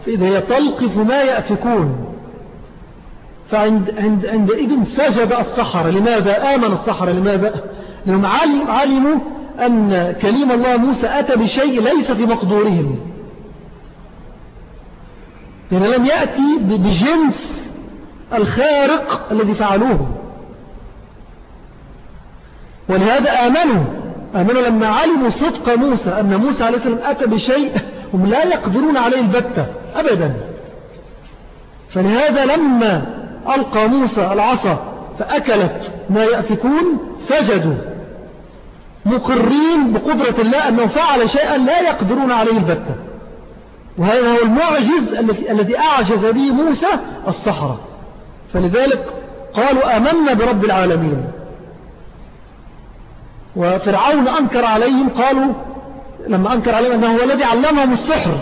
فإذا هي تلقف ما يأفكون. فعند عند عندئذ سجد السحرة لماذا؟ آمن السحرة لماذا؟ لأنهم علموا أن كليم الله موسى أتى بشيء ليس في مقدورهم. يعني لم يأتي بجنس الخارق الذي فعلوه. ولهذا آمنوا. آمنوا لما علموا صدق موسى أن موسى عليه السلام أتى بشيء هم لا يقدرون عليه البتة أبدا. فلهذا لما ألقى موسى العصا فأكلت ما يأفكون سجدوا. مقرين بقدرة الله أنه فعل شيئا لا يقدرون عليه البتة. وهذا هو المعجز الذي أعجز به موسى الصحراء فلذلك قالوا آمنا برب العالمين. وفرعون أنكر عليهم قالوا لما أنكر عليهم أنه هو الذي علمهم السحر.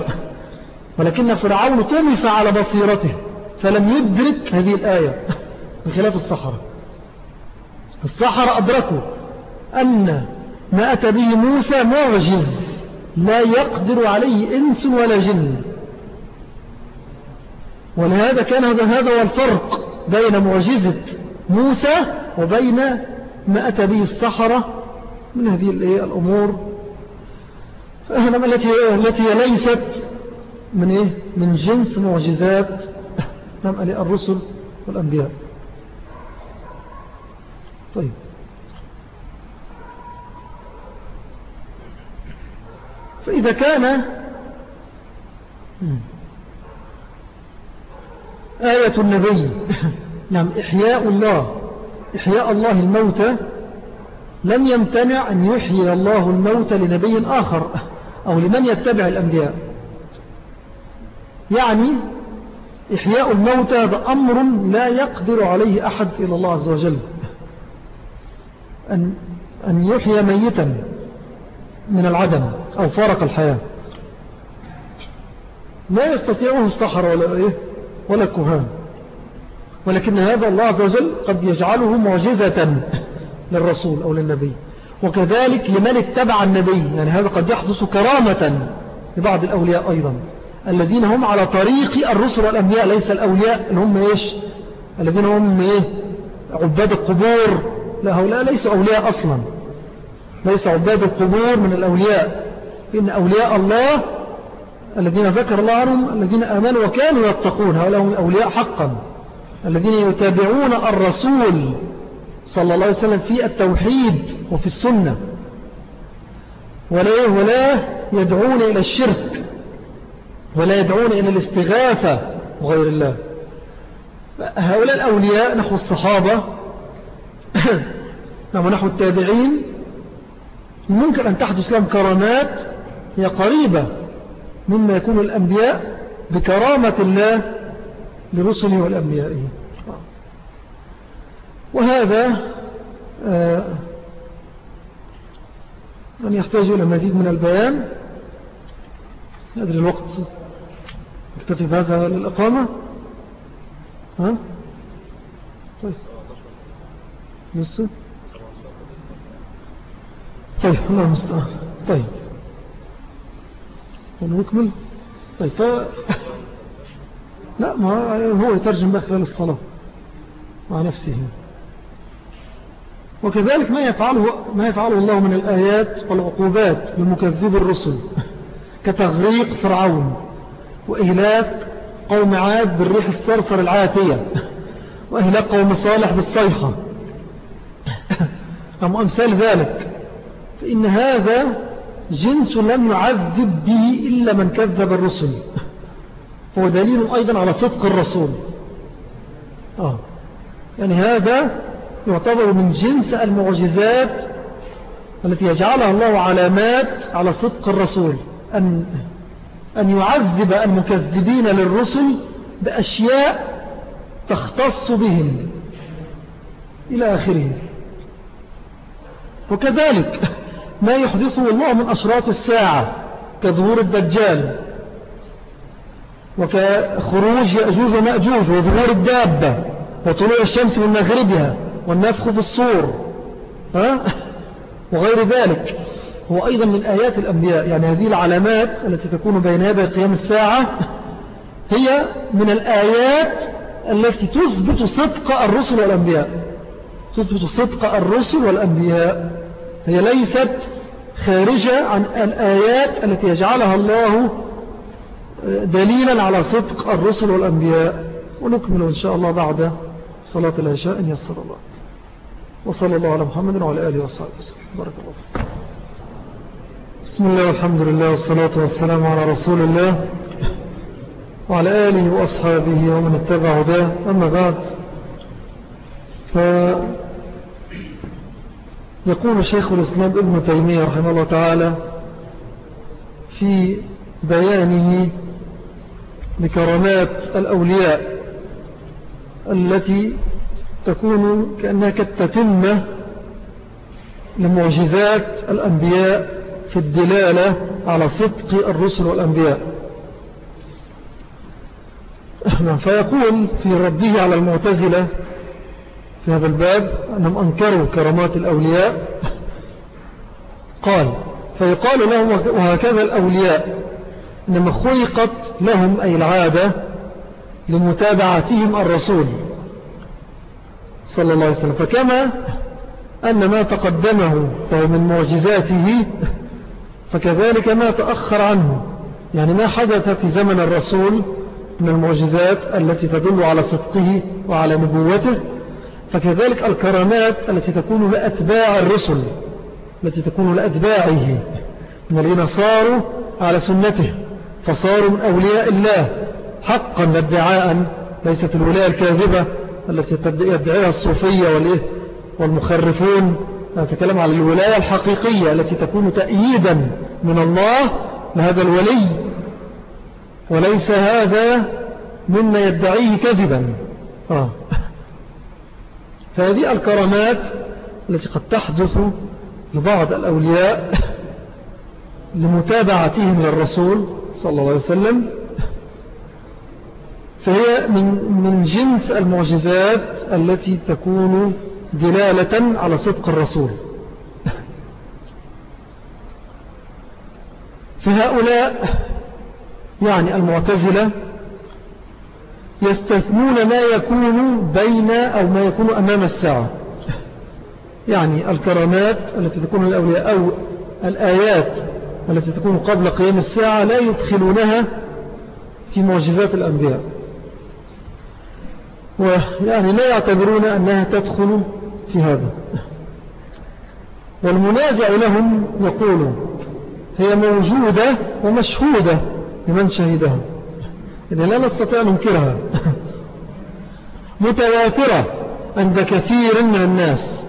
ولكن فرعون طمس على بصيرته فلم يدرك هذه الآية بخلاف الصحراء الصحراء أدركوا أن ما أتى به موسى معجز. لا يقدر عليه إنس ولا جن. ولهذا كان هذا هو الفرق بين معجزة موسى وبين ما أتى به الصحراء من هذه الأمور. التي التي ليست من إيه؟ من جنس معجزات الرسل والأنبياء. طيب. فإذا كان آية النبي نعم إحياء الله. إحياء الله الموتى لم يمتنع أن يحيي الله الموت لنبي آخر أو لمن يتبع الأنبياء. يعني إحياء الموتى هذا أمر لا يقدر عليه أحد إلى الله عز وجل. أن, أن يحيي ميتا. من العدم أو فارق الحياة. لا يستطيعه الصحر ولا إيه؟ ولا الكهان. ولكن هذا الله عز وجل قد يجعله معجزة للرسول أو للنبي. وكذلك لمن اتبع النبي. يعني هذا قد يحدث كرامة لبعض الأولياء أيضا. الذين هم على طريق الرسل والأنبياء ليس الأولياء اللي هم إيش؟ الذين هم إيه؟ عباد القبور. لا هؤلاء ليسوا أولياء أصلا. ليس عباد القبور من الأولياء. إن أولياء الله الذين ذكر الله عنهم الذين آمنوا وكانوا يتقون هؤلاء هم أولياء حقا. الذين يتابعون الرسول صلى الله عليه وسلم في التوحيد وفي السنة. ولا, ولا يدعون إلى الشرك ولا يدعون إلى الاستغاثة وغير الله. هؤلاء الأولياء نحو الصحابة ونحو التابعين ممكن أن تحدث لهم كرامات هي قريبة مما يكون الأنبياء بكرامة الله لرسله والأنبيائه وهذا آه، من يحتاج إلى مزيد من البيان. أدري الوقت اكتفي بهذا للإقامة. ها؟ طيب. لسه طيب الله المستعان. طيب. ونكمل طيب ف... لا ما هو يترجم بقى خلال الصلاة مع نفسه. وكذلك ما يفعله, ما يفعله الله من الآيات والعقوبات لمكذب الرسل كتغريق فرعون وإهلاك قوم عاد بالريح الصرصر العاتية وإهلاك قوم صالح بالصيحة. أم أمثال ذلك؟ فإن هذا جنس لم يعذب به إلا من كذب الرسل. هو دليل أيضا على صدق الرسول. آه. يعني هذا يعتبر من جنس المعجزات التي يجعلها الله علامات على صدق الرسول. أن, أن يعذب المكذبين للرسل بأشياء تختص بهم إلى آخره. وكذلك ما يحدثه الله من أشراط الساعة كظهور الدجال وكخروج يأجوج ومأجوج وظهور الدابة وطلوع الشمس من مغربها والنفخ في الصور ها؟ وغير ذلك. هو أيضا من آيات الأنبياء. يعني هذه العلامات التي تكون بين يدي قيام الساعة هي من الآيات التي تثبت صدق الرسل والأنبياء. تثبت صدق الرسل والأنبياء. هي ليست خارجة عن الآيات التي يجعلها الله دليلا على صدق الرسل والأنبياء. ونكمل إن شاء الله بعد صلاة العشاء إن يسر الله. وصلى الله على محمد وعلى آله وصحبه وسلم. بارك الله فيك. بسم الله والحمد لله والصلاة والسلام على رسول الله وعلى آله وأصحابه ومن اتبع هداه. أما بعد يقول شيخ الإسلام ابن تيمية رحمه الله تعالى في بيانه لكرامات الأولياء التي تكون كأنها كالتتمة لمعجزات الأنبياء في الدلالة على صدق الرسل والأنبياء. نعم، فيقول في رده على المعتزلة في هذا الباب أنهم أنكروا كرامات الأولياء. قال فيقال لهم وهكذا الأولياء إنما خلقت لهم أي العادة لمتابعتهم الرسول صلى الله عليه وسلم. فكما أن ما تقدمه فهو من معجزاته فكذلك ما تأخر عنه. يعني ما حدث في زمن الرسول من المعجزات التي تدل على صدقه وعلى نبوته. فكذلك الكرامات التي تكون لأتباع الرسل التي تكون لأتباعه. من الذين صاروا على سنته فصاروا من أولياء الله حقا ادعاء ليست الولاية الكاذبة التي يدعيها الصوفية والمخرفون. نتكلم على الولاية الحقيقية التي تكون تأييدا من الله لهذا الولي. وليس هذا مما يدعيه كذبا آه. فهذه الكرامات التي قد تحدث لبعض الأولياء لمتابعتهم للرسول صلى الله عليه وسلم فهي من, من جنس المعجزات التي تكون دلالة على صدق الرسول. فهؤلاء يعني المعتزلة يستثنون ما يكون بين أو ما يكون أمام الساعة. يعني الكرامات التي تكون الأولياء أو الآيات التي تكون قبل قيام الساعة لا يدخلونها في معجزات الأنبياء. ويعني لا يعتبرون أنها تدخل في هذا. والمنازع لهم يقول هي موجودة ومشهودة لمن شهدها. إذا لا نستطيع ننكرها. متواترة عند كثير من الناس.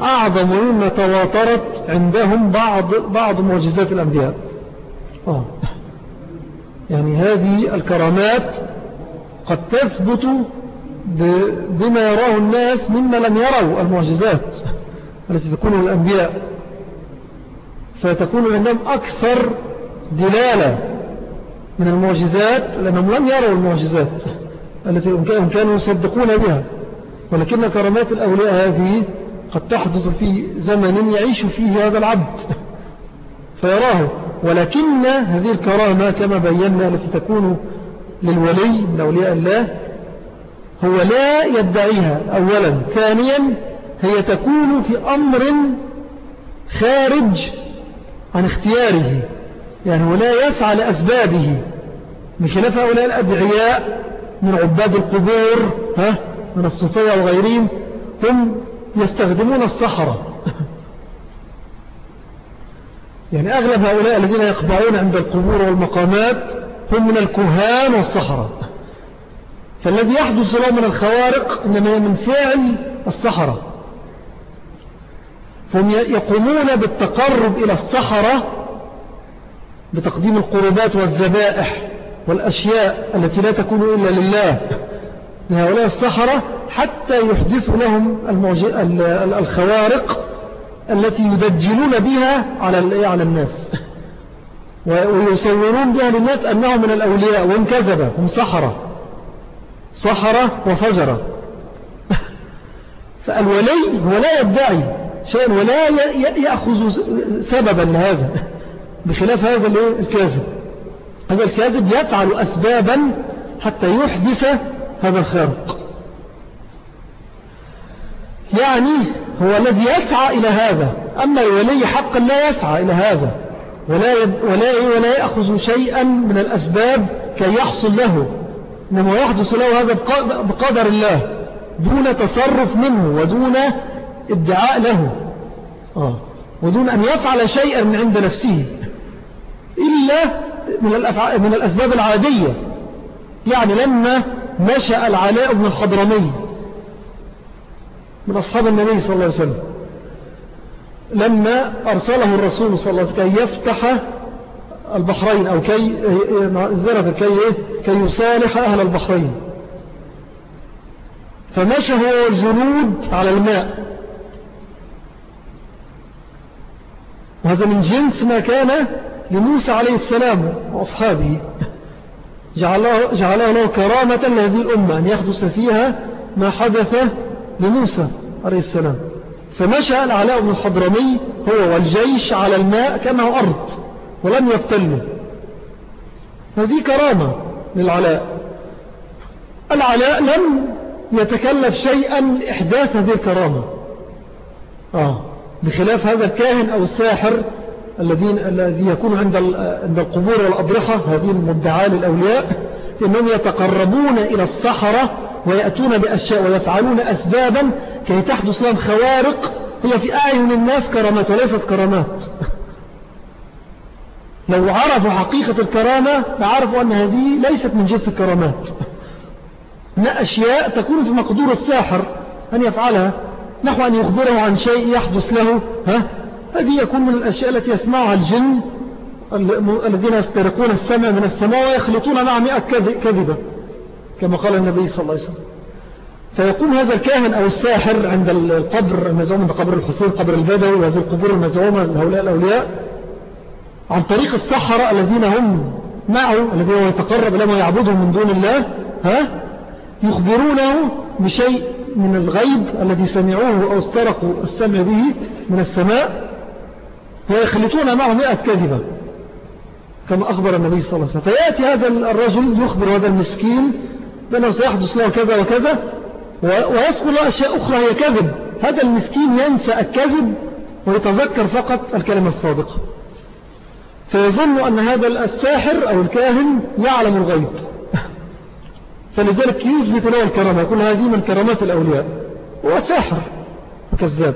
أعظم مما تواترت عندهم بعض, بعض معجزات الأنبياء. آه. يعني هذه الكرامات قد تثبت بما يراه الناس مما لم يروا المعجزات التي تكون للأنبياء. فتكون عندهم أكثر دلالة. من المعجزات لأنهم لم يروا المعجزات التي كانوا يصدقون بها. ولكن كرامات الأولياء هذه قد تحدث في زمن يعيش فيه هذا العبد فيراه. ولكن هذه الكرامة كما بينا التي تكون للولي من أولياء الله هو لا يدعيها أولا ثانيا هي تكون في أمر خارج عن اختياره. يعني ولا يسعى لأسبابه بخلاف هؤلاء الأدعياء من عباد القبور ها من الصوفية وغيرهم هم يستخدمون الصحراء. يعني أغلب هؤلاء الذين يقبعون عند القبور والمقامات هم من الكهان والصحراء. فالذي يحدث له من الخوارق إنما من فعل الصحراء. فهم يقومون بالتقرب إلى الصحراء بتقديم القربات والذبائح والأشياء التي لا تكون إلا لله. لهؤلاء الصحراء حتى يحدثوا لهم الخوارق التي يدجلون بها على الناس. ويصورون بها للناس أنهم من الأولياء وإن كذب هم صحراء. صحراء وفجرة. فالولي هو لا يدعي شيئا ولا يأخذ سببا لهذا. بخلاف هذا الكاذب. هذا الكاذب يفعل أسبابا حتى يحدث هذا الخارق. يعني هو الذي يسعى إلى هذا. أما الولي حقا لا يسعى إلى هذا. ولا, ولا, ولا يأخذ شيئا من الأسباب كي يحصل له. إنما يحدث له هذا بقدر الله. دون تصرف منه ودون ادعاء له. آه. ودون أن يفعل شيئا من عند نفسه. إلا من, من الأسباب العادية. يعني لما نشأ العلاء بن الحضرمي من أصحاب النبي صلى الله عليه وسلم. لما أرسله الرسول صلى الله عليه وسلم كي يفتح البحرين أو كي كي, كي يصالح أهل البحرين. فمشى هو الجنود على الماء. وهذا من جنس ما كان لموسى عليه السلام وأصحابه. جعله, جعله له كرامة لهذه الأمة أن يحدث فيها ما حدث لموسى عليه السلام. فمشى العلاء بن الحضرمي هو والجيش على الماء كأنه أرض ولم يبتله. هذه كرامة للعلاء. العلاء لم يتكلف شيئا لإحداث هذه الكرامة. آه بخلاف هذا الكاهن أو الساحر الذين الذي يكون عند عند القبور والأضرحة هذه المدعاة للأولياء إنهم يتقربون إلى الصحراء ويأتون بأشياء ويفعلون أسبابا كي تحدث لهم خوارق. هي في أعين الناس كرامات وليست كرامات. لو عرفوا حقيقة الكرامة لعرفوا أن هذه ليست من جنس الكرامات. إن أشياء تكون في مقدور الساحر أن يفعلها. نحو أن يخبره عن شيء يحدث له ها؟ هذه يكون من الأشياء التي يسمعها الجن الذين يسترقون السمع من السماء ويخلطون مع مئة كذبة كما قال النبي صلى الله عليه وسلم. فيقوم هذا الكاهن أو الساحر عند القبر المزعوم عند قبر الحسين قبر البدوي وهذه القبور المزعومة لهؤلاء الأولياء عن طريق السحرة الذين هم معه الذين يتقرب لما يعبدهم من دون الله ها؟ يخبرونه بشيء من الغيب الذي سمعوه أو استرقوا السمع به من السماء. ويخلطون معه مئة كذبة كما أخبر النبي صلى الله عليه وسلم. فيأتي هذا الرجل يخبر هذا المسكين بأنه سيحدث له كذا وكذا ويسأل له أشياء أخرى هي كذب. هذا المسكين ينسى الكذب ويتذكر فقط الكلمة الصادقة. فيظن أن هذا الساحر أو الكاهن يعلم الغيب. فلذلك يثبت له الكرامة يقول هذه من كرامات الأولياء. هو ساحر كذاب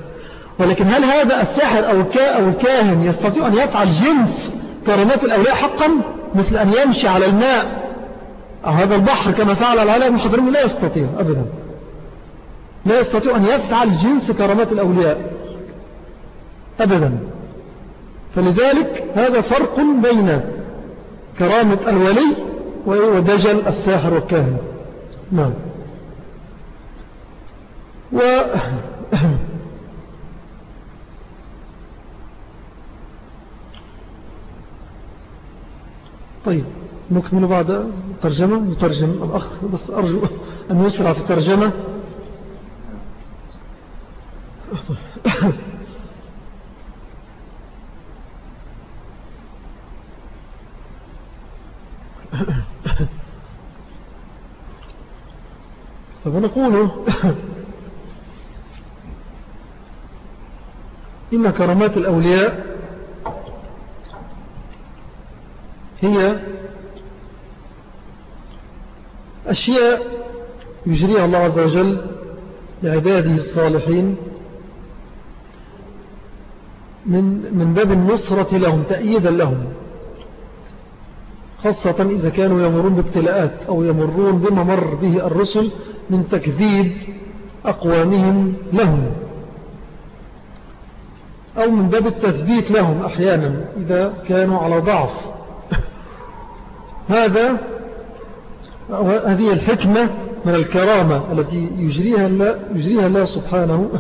ولكن هل هذا الساحر أو الكاهن يستطيع أن يفعل جنس كرامات الأولياء حقا مثل أن يمشي على الماء؟ أو هذا البحر كما فعل العلاء بن حضرين لا يستطيع أبدا. لا يستطيع أن يفعل جنس كرامات الأولياء أبدا. فلذلك هذا فرق بين كرامة الولي ودجل الساحر والكاهن. نعم. و طيب نكمل بعد ترجمة؟ يترجم الأخ بس أرجو أن يسرع في الترجمة. فنقول إن كرامات الأولياء هي أشياء يجريها الله عز وجل لعباده الصالحين من, من باب النصرة لهم تأييدا لهم. خاصة إذا كانوا يمرون بابتلاءات أو يمرون بما مر به الرسل من تكذيب أقوامهم لهم. أو من باب التثبيت لهم أحيانا إذا كانوا على ضعف. هذا هذه الحكمة من الكرامة التي يجريها الله, يجريها الله سبحانه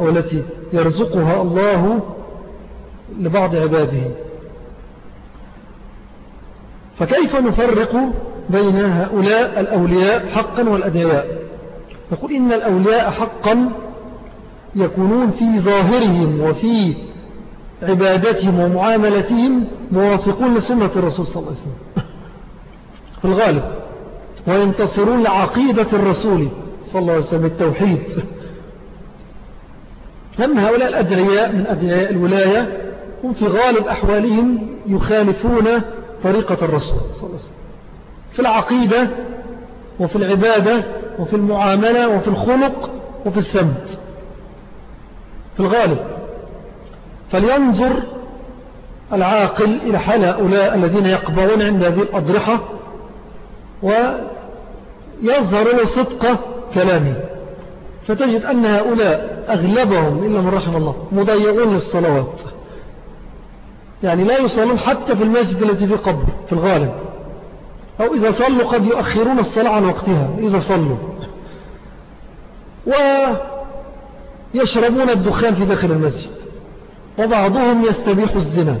أو التي يرزقها الله لبعض عباده. فكيف نفرق بين هؤلاء الأولياء حقا والأدعياء نقول إن الأولياء حقا يكونون في ظاهرهم وفي عبادتهم ومعاملتهم موافقون لسنة الرسول صلى الله عليه وسلم. في الغالب وينتصرون لعقيدة الرسول صلى الله عليه وسلم التوحيد أما هؤلاء الأدعياء من أدعياء الولاية هم في غالب أحوالهم يخالفون طريقة الرسول صلى الله عليه وسلم. في العقيدة وفي العبادة وفي المعاملة وفي الخلق وفي السمت. في الغالب. فلينظر العاقل إلى حال هؤلاء الذين يقبلون عند هذه الأضرحة ويظهر له صدق كلامه فتجد أن هؤلاء أغلبهم إلا من رحم الله مضيعون للصلوات. يعني لا يصلون حتى في المسجد الذي في قبر في الغالب. أو إذا صلوا قد يؤخرون الصلاة عن وقتها إذا صلوا. ويشربون الدخان في داخل المسجد. وبعضهم يستبيح الزنا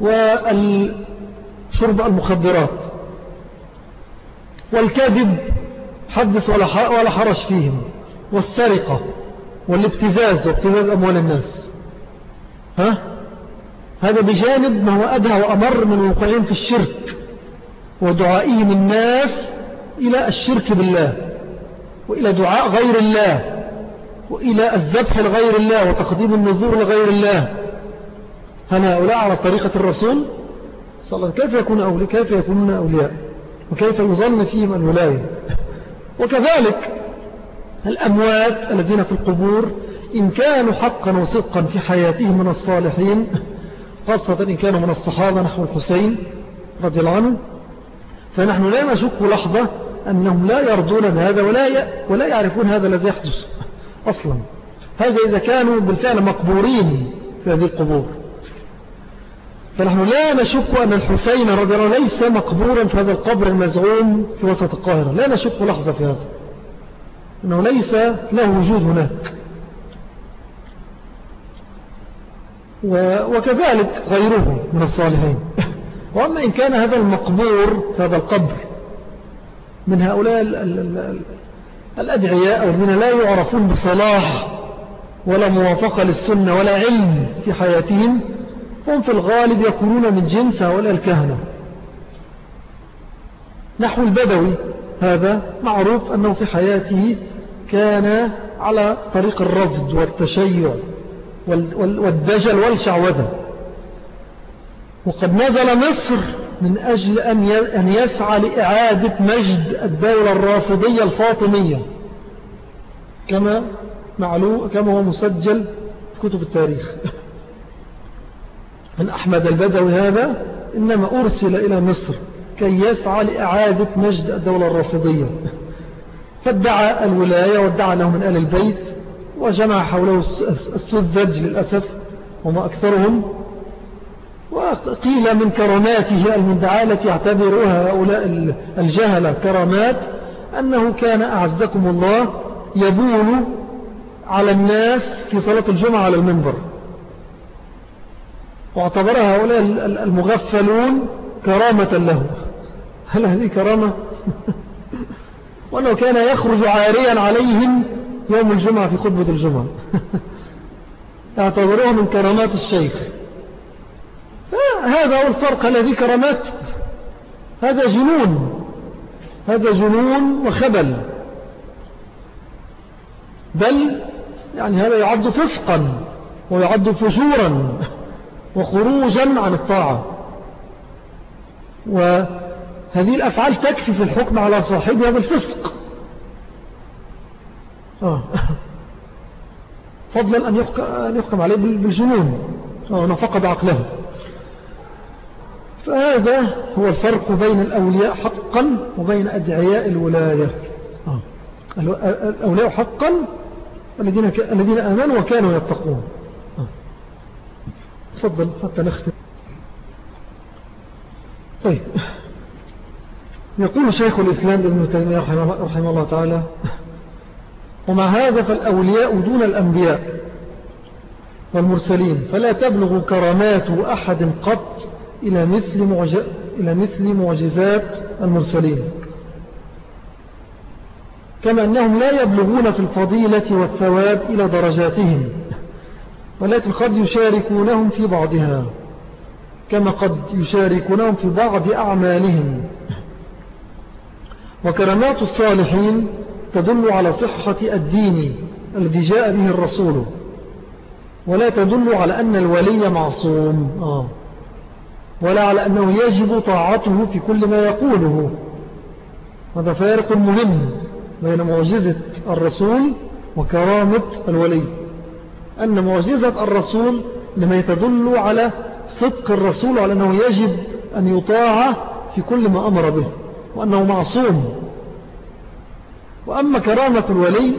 وشرب المخدرات. والكذب حدث ولا حرج فيهم والسرقة والابتزاز وابتزاز أموال الناس. ها؟ هذا بجانب ما هو أدهى وأمر من الوقوعين في الشرك ودعائهم الناس إلى الشرك بالله وإلى دعاء غير الله وإلى الذبح لغير الله وتقديم النذور لغير الله. هل هؤلاء على طريقة الرسول؟ صلى الله عليه وسلم. كيف يكون أولياء كيف يكونون أولياء؟ وكيف يظن فيهم الولاية. وكذلك الأموات الذين في القبور إن كانوا حقا وصدقا في حياتهم من الصالحين خاصة إن كانوا من الصحابة نحو الحسين رضي الله عنه فنحن لا نشك لحظة أنهم لا يرضون بهذا ولا, ولا يعرفون هذا الذي يحدث أصلا. هذا إذا كانوا بالفعل مقبورين في هذه القبور. فنحن لا نشك أن الحسين رضي الله ليس مقبورا في هذا القبر المزعوم في وسط القاهرة. لا نشك لحظة في هذا. أنه ليس له وجود هناك. وكذلك غيره من الصالحين. وأما إن كان هذا المقبور في هذا القبر من هؤلاء الأدعياء الذين لا يعرفون بصلاح ولا موافقة للسنة ولا علم في حياتهم هم في الغالب يكونون من جنس هؤلاء الكهنة. نحو البدوي هذا معروف أنه في حياته كان على طريق الرفض والتشيع والدجل والشعوذة. وقد نزل مصر من أجل أن يسعى لإعادة مجد الدولة الرافضية الفاطمية. كما كما هو مسجل في كتب التاريخ. من أحمد البدوي هذا إنما أرسل إلى مصر كي يسعى لإعادة مجد الدولة الرافضية. فادعى الولاية وادعى له من آل البيت وجمع حوله السذج للأسف وما أكثرهم. وقيل من كراماته المندعاة التي يعتبرها هؤلاء الجهلة كرامات أنه كان أعزكم الله يبول على الناس في صلاة الجمعة على المنبر. واعتبرها هؤلاء المغفلون كرامة له. هل هذه كرامة؟ وأنه كان يخرج عاريا عليهم يوم الجمعة في خطبة الجمعة. اعتبروها من كرامات الشيخ. هذا هو الفرق. الذي كرامات؟ هذا جنون. هذا جنون وخبل. بل يعني هذا يعد فسقا ويعد فجورا. وخروجا عن الطاعة. وهذه الأفعال تكفي في الحكم على صاحبها بالفسق آه. فضلا أن يحكم عليه بالجنون. آه، أنه فقد عقله. فهذا هو الفرق بين الأولياء حقا وبين أدعياء الولاية. آه. الأولياء حقا الذين الذين آمنوا وكانوا يتقون. تفضل حتى نختم. طيب. يقول شيخ الإسلام ابن تيمية رحمه الله تعالى ومع هذا فالأولياء دون الأنبياء والمرسلين فلا تبلغ كرامات أحد قط إلى مثل, إلى مثل معجزات المرسلين. كما أنهم لا يبلغون في الفضيلة والثواب إلى درجاتهم. ولكن قد يشاركونهم في بعضها كما قد يشاركونهم في بعض أعمالهم. وكرامات الصالحين تدل على صحة الدين الذي جاء به الرسول ولا تدل على أن الولي معصوم آه. ولا على أنه يجب طاعته في كل ما يقوله. هذا فارق مهم بين معجزة الرسول وكرامة الولي. أن معجزة الرسول لما يتدل على صدق الرسول على أنه يجب أن يطاع في كل ما أمر به وأنه معصوم. وأما كرامة الولي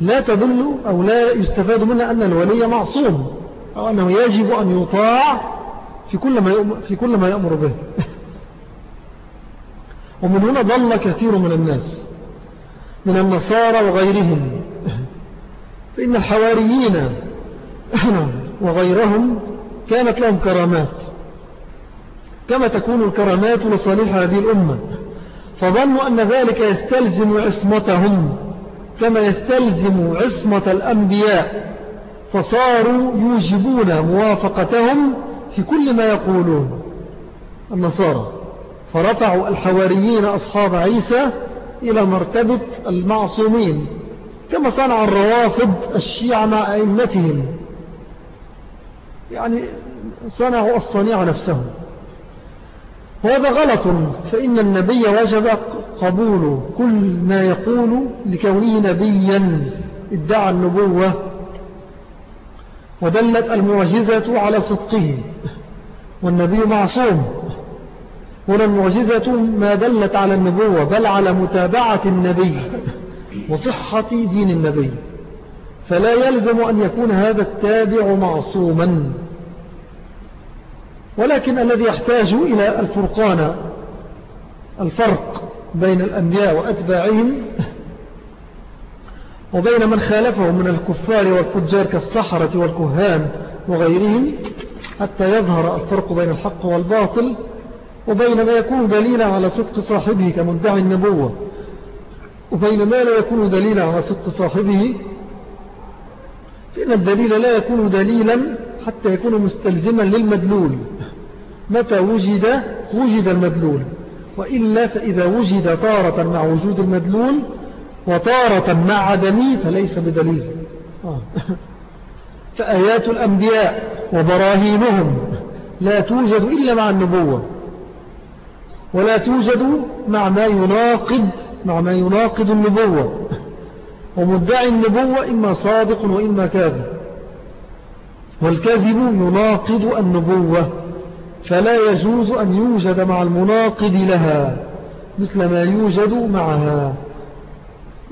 لا تدل أو لا يستفاد منها أن الولي معصوم أو أنه يجب أن يطاع في كل ما في كل ما يأمر به. ومن هنا ضل كثير من الناس من النصارى وغيرهم. فإن الحواريين وغيرهم كانت لهم كرامات كما تكون الكرامات لصالح هذه الأمة. فظنوا أن ذلك يستلزم عصمتهم كما يستلزم عصمة الأنبياء. فصاروا يوجبون موافقتهم في كل ما يقولون. النصارى فرفعوا الحواريين أصحاب عيسى إلى مرتبة المعصومين. كما صنع الروافض الشيعة مع أئمتهم. يعني صنعوا الصنيع نفسهم. وهذا غلط فإن النبي وجب قبول كل ما يقول لكونه نبيا ادعى النبوة ودلت المعجزة على صدقه. والنبي معصوم. هنا المعجزة ما دلت على النبوة بل على متابعة النبي. وصحة دين النبي. فلا يلزم أن يكون هذا التابع معصوما. ولكن الذي يحتاج إلى الفرقان الفرق بين الأنبياء وأتباعهم وبين من خالفه من الكفار والفجار كالسحرة والكهان وغيرهم حتى يظهر الفرق بين الحق والباطل وبين ما يكون دليلا على صدق صاحبه كمدعي النبوة. وبين ما لا يكون دليلا على صدق صاحبه فإن الدليل لا يكون دليلا حتى يكون مستلزما للمدلول. متى وجد؟ وجد المدلول. وإلا فإذا وجد طارة مع وجود المدلول وطارة مع عدمه فليس بدليل. آه. فآيات الأنبياء وبراهينهم لا توجد إلا مع النبوة ولا توجد مع ما يناقض مع ما يناقض النبوة. ومدعي النبوة إما صادق وإما كاذب. والكذب يناقض النبوة فلا يجوز أن يوجد مع المناقض لها مثل ما يوجد معها.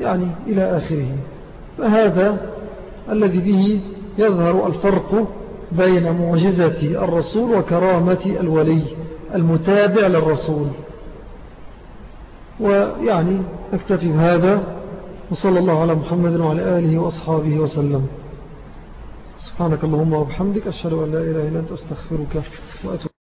يعني إلى آخره. فهذا الذي به يظهر الفرق بين معجزة الرسول وكرامة الولي المتابع للرسول. ويعني أكتفي بهذا وصلى الله على محمد وعلى آله وأصحابه وسلم. سبحانك اللهم وبحمدك أشهد أن لا إله إلا أنت أستغفرك وأتوب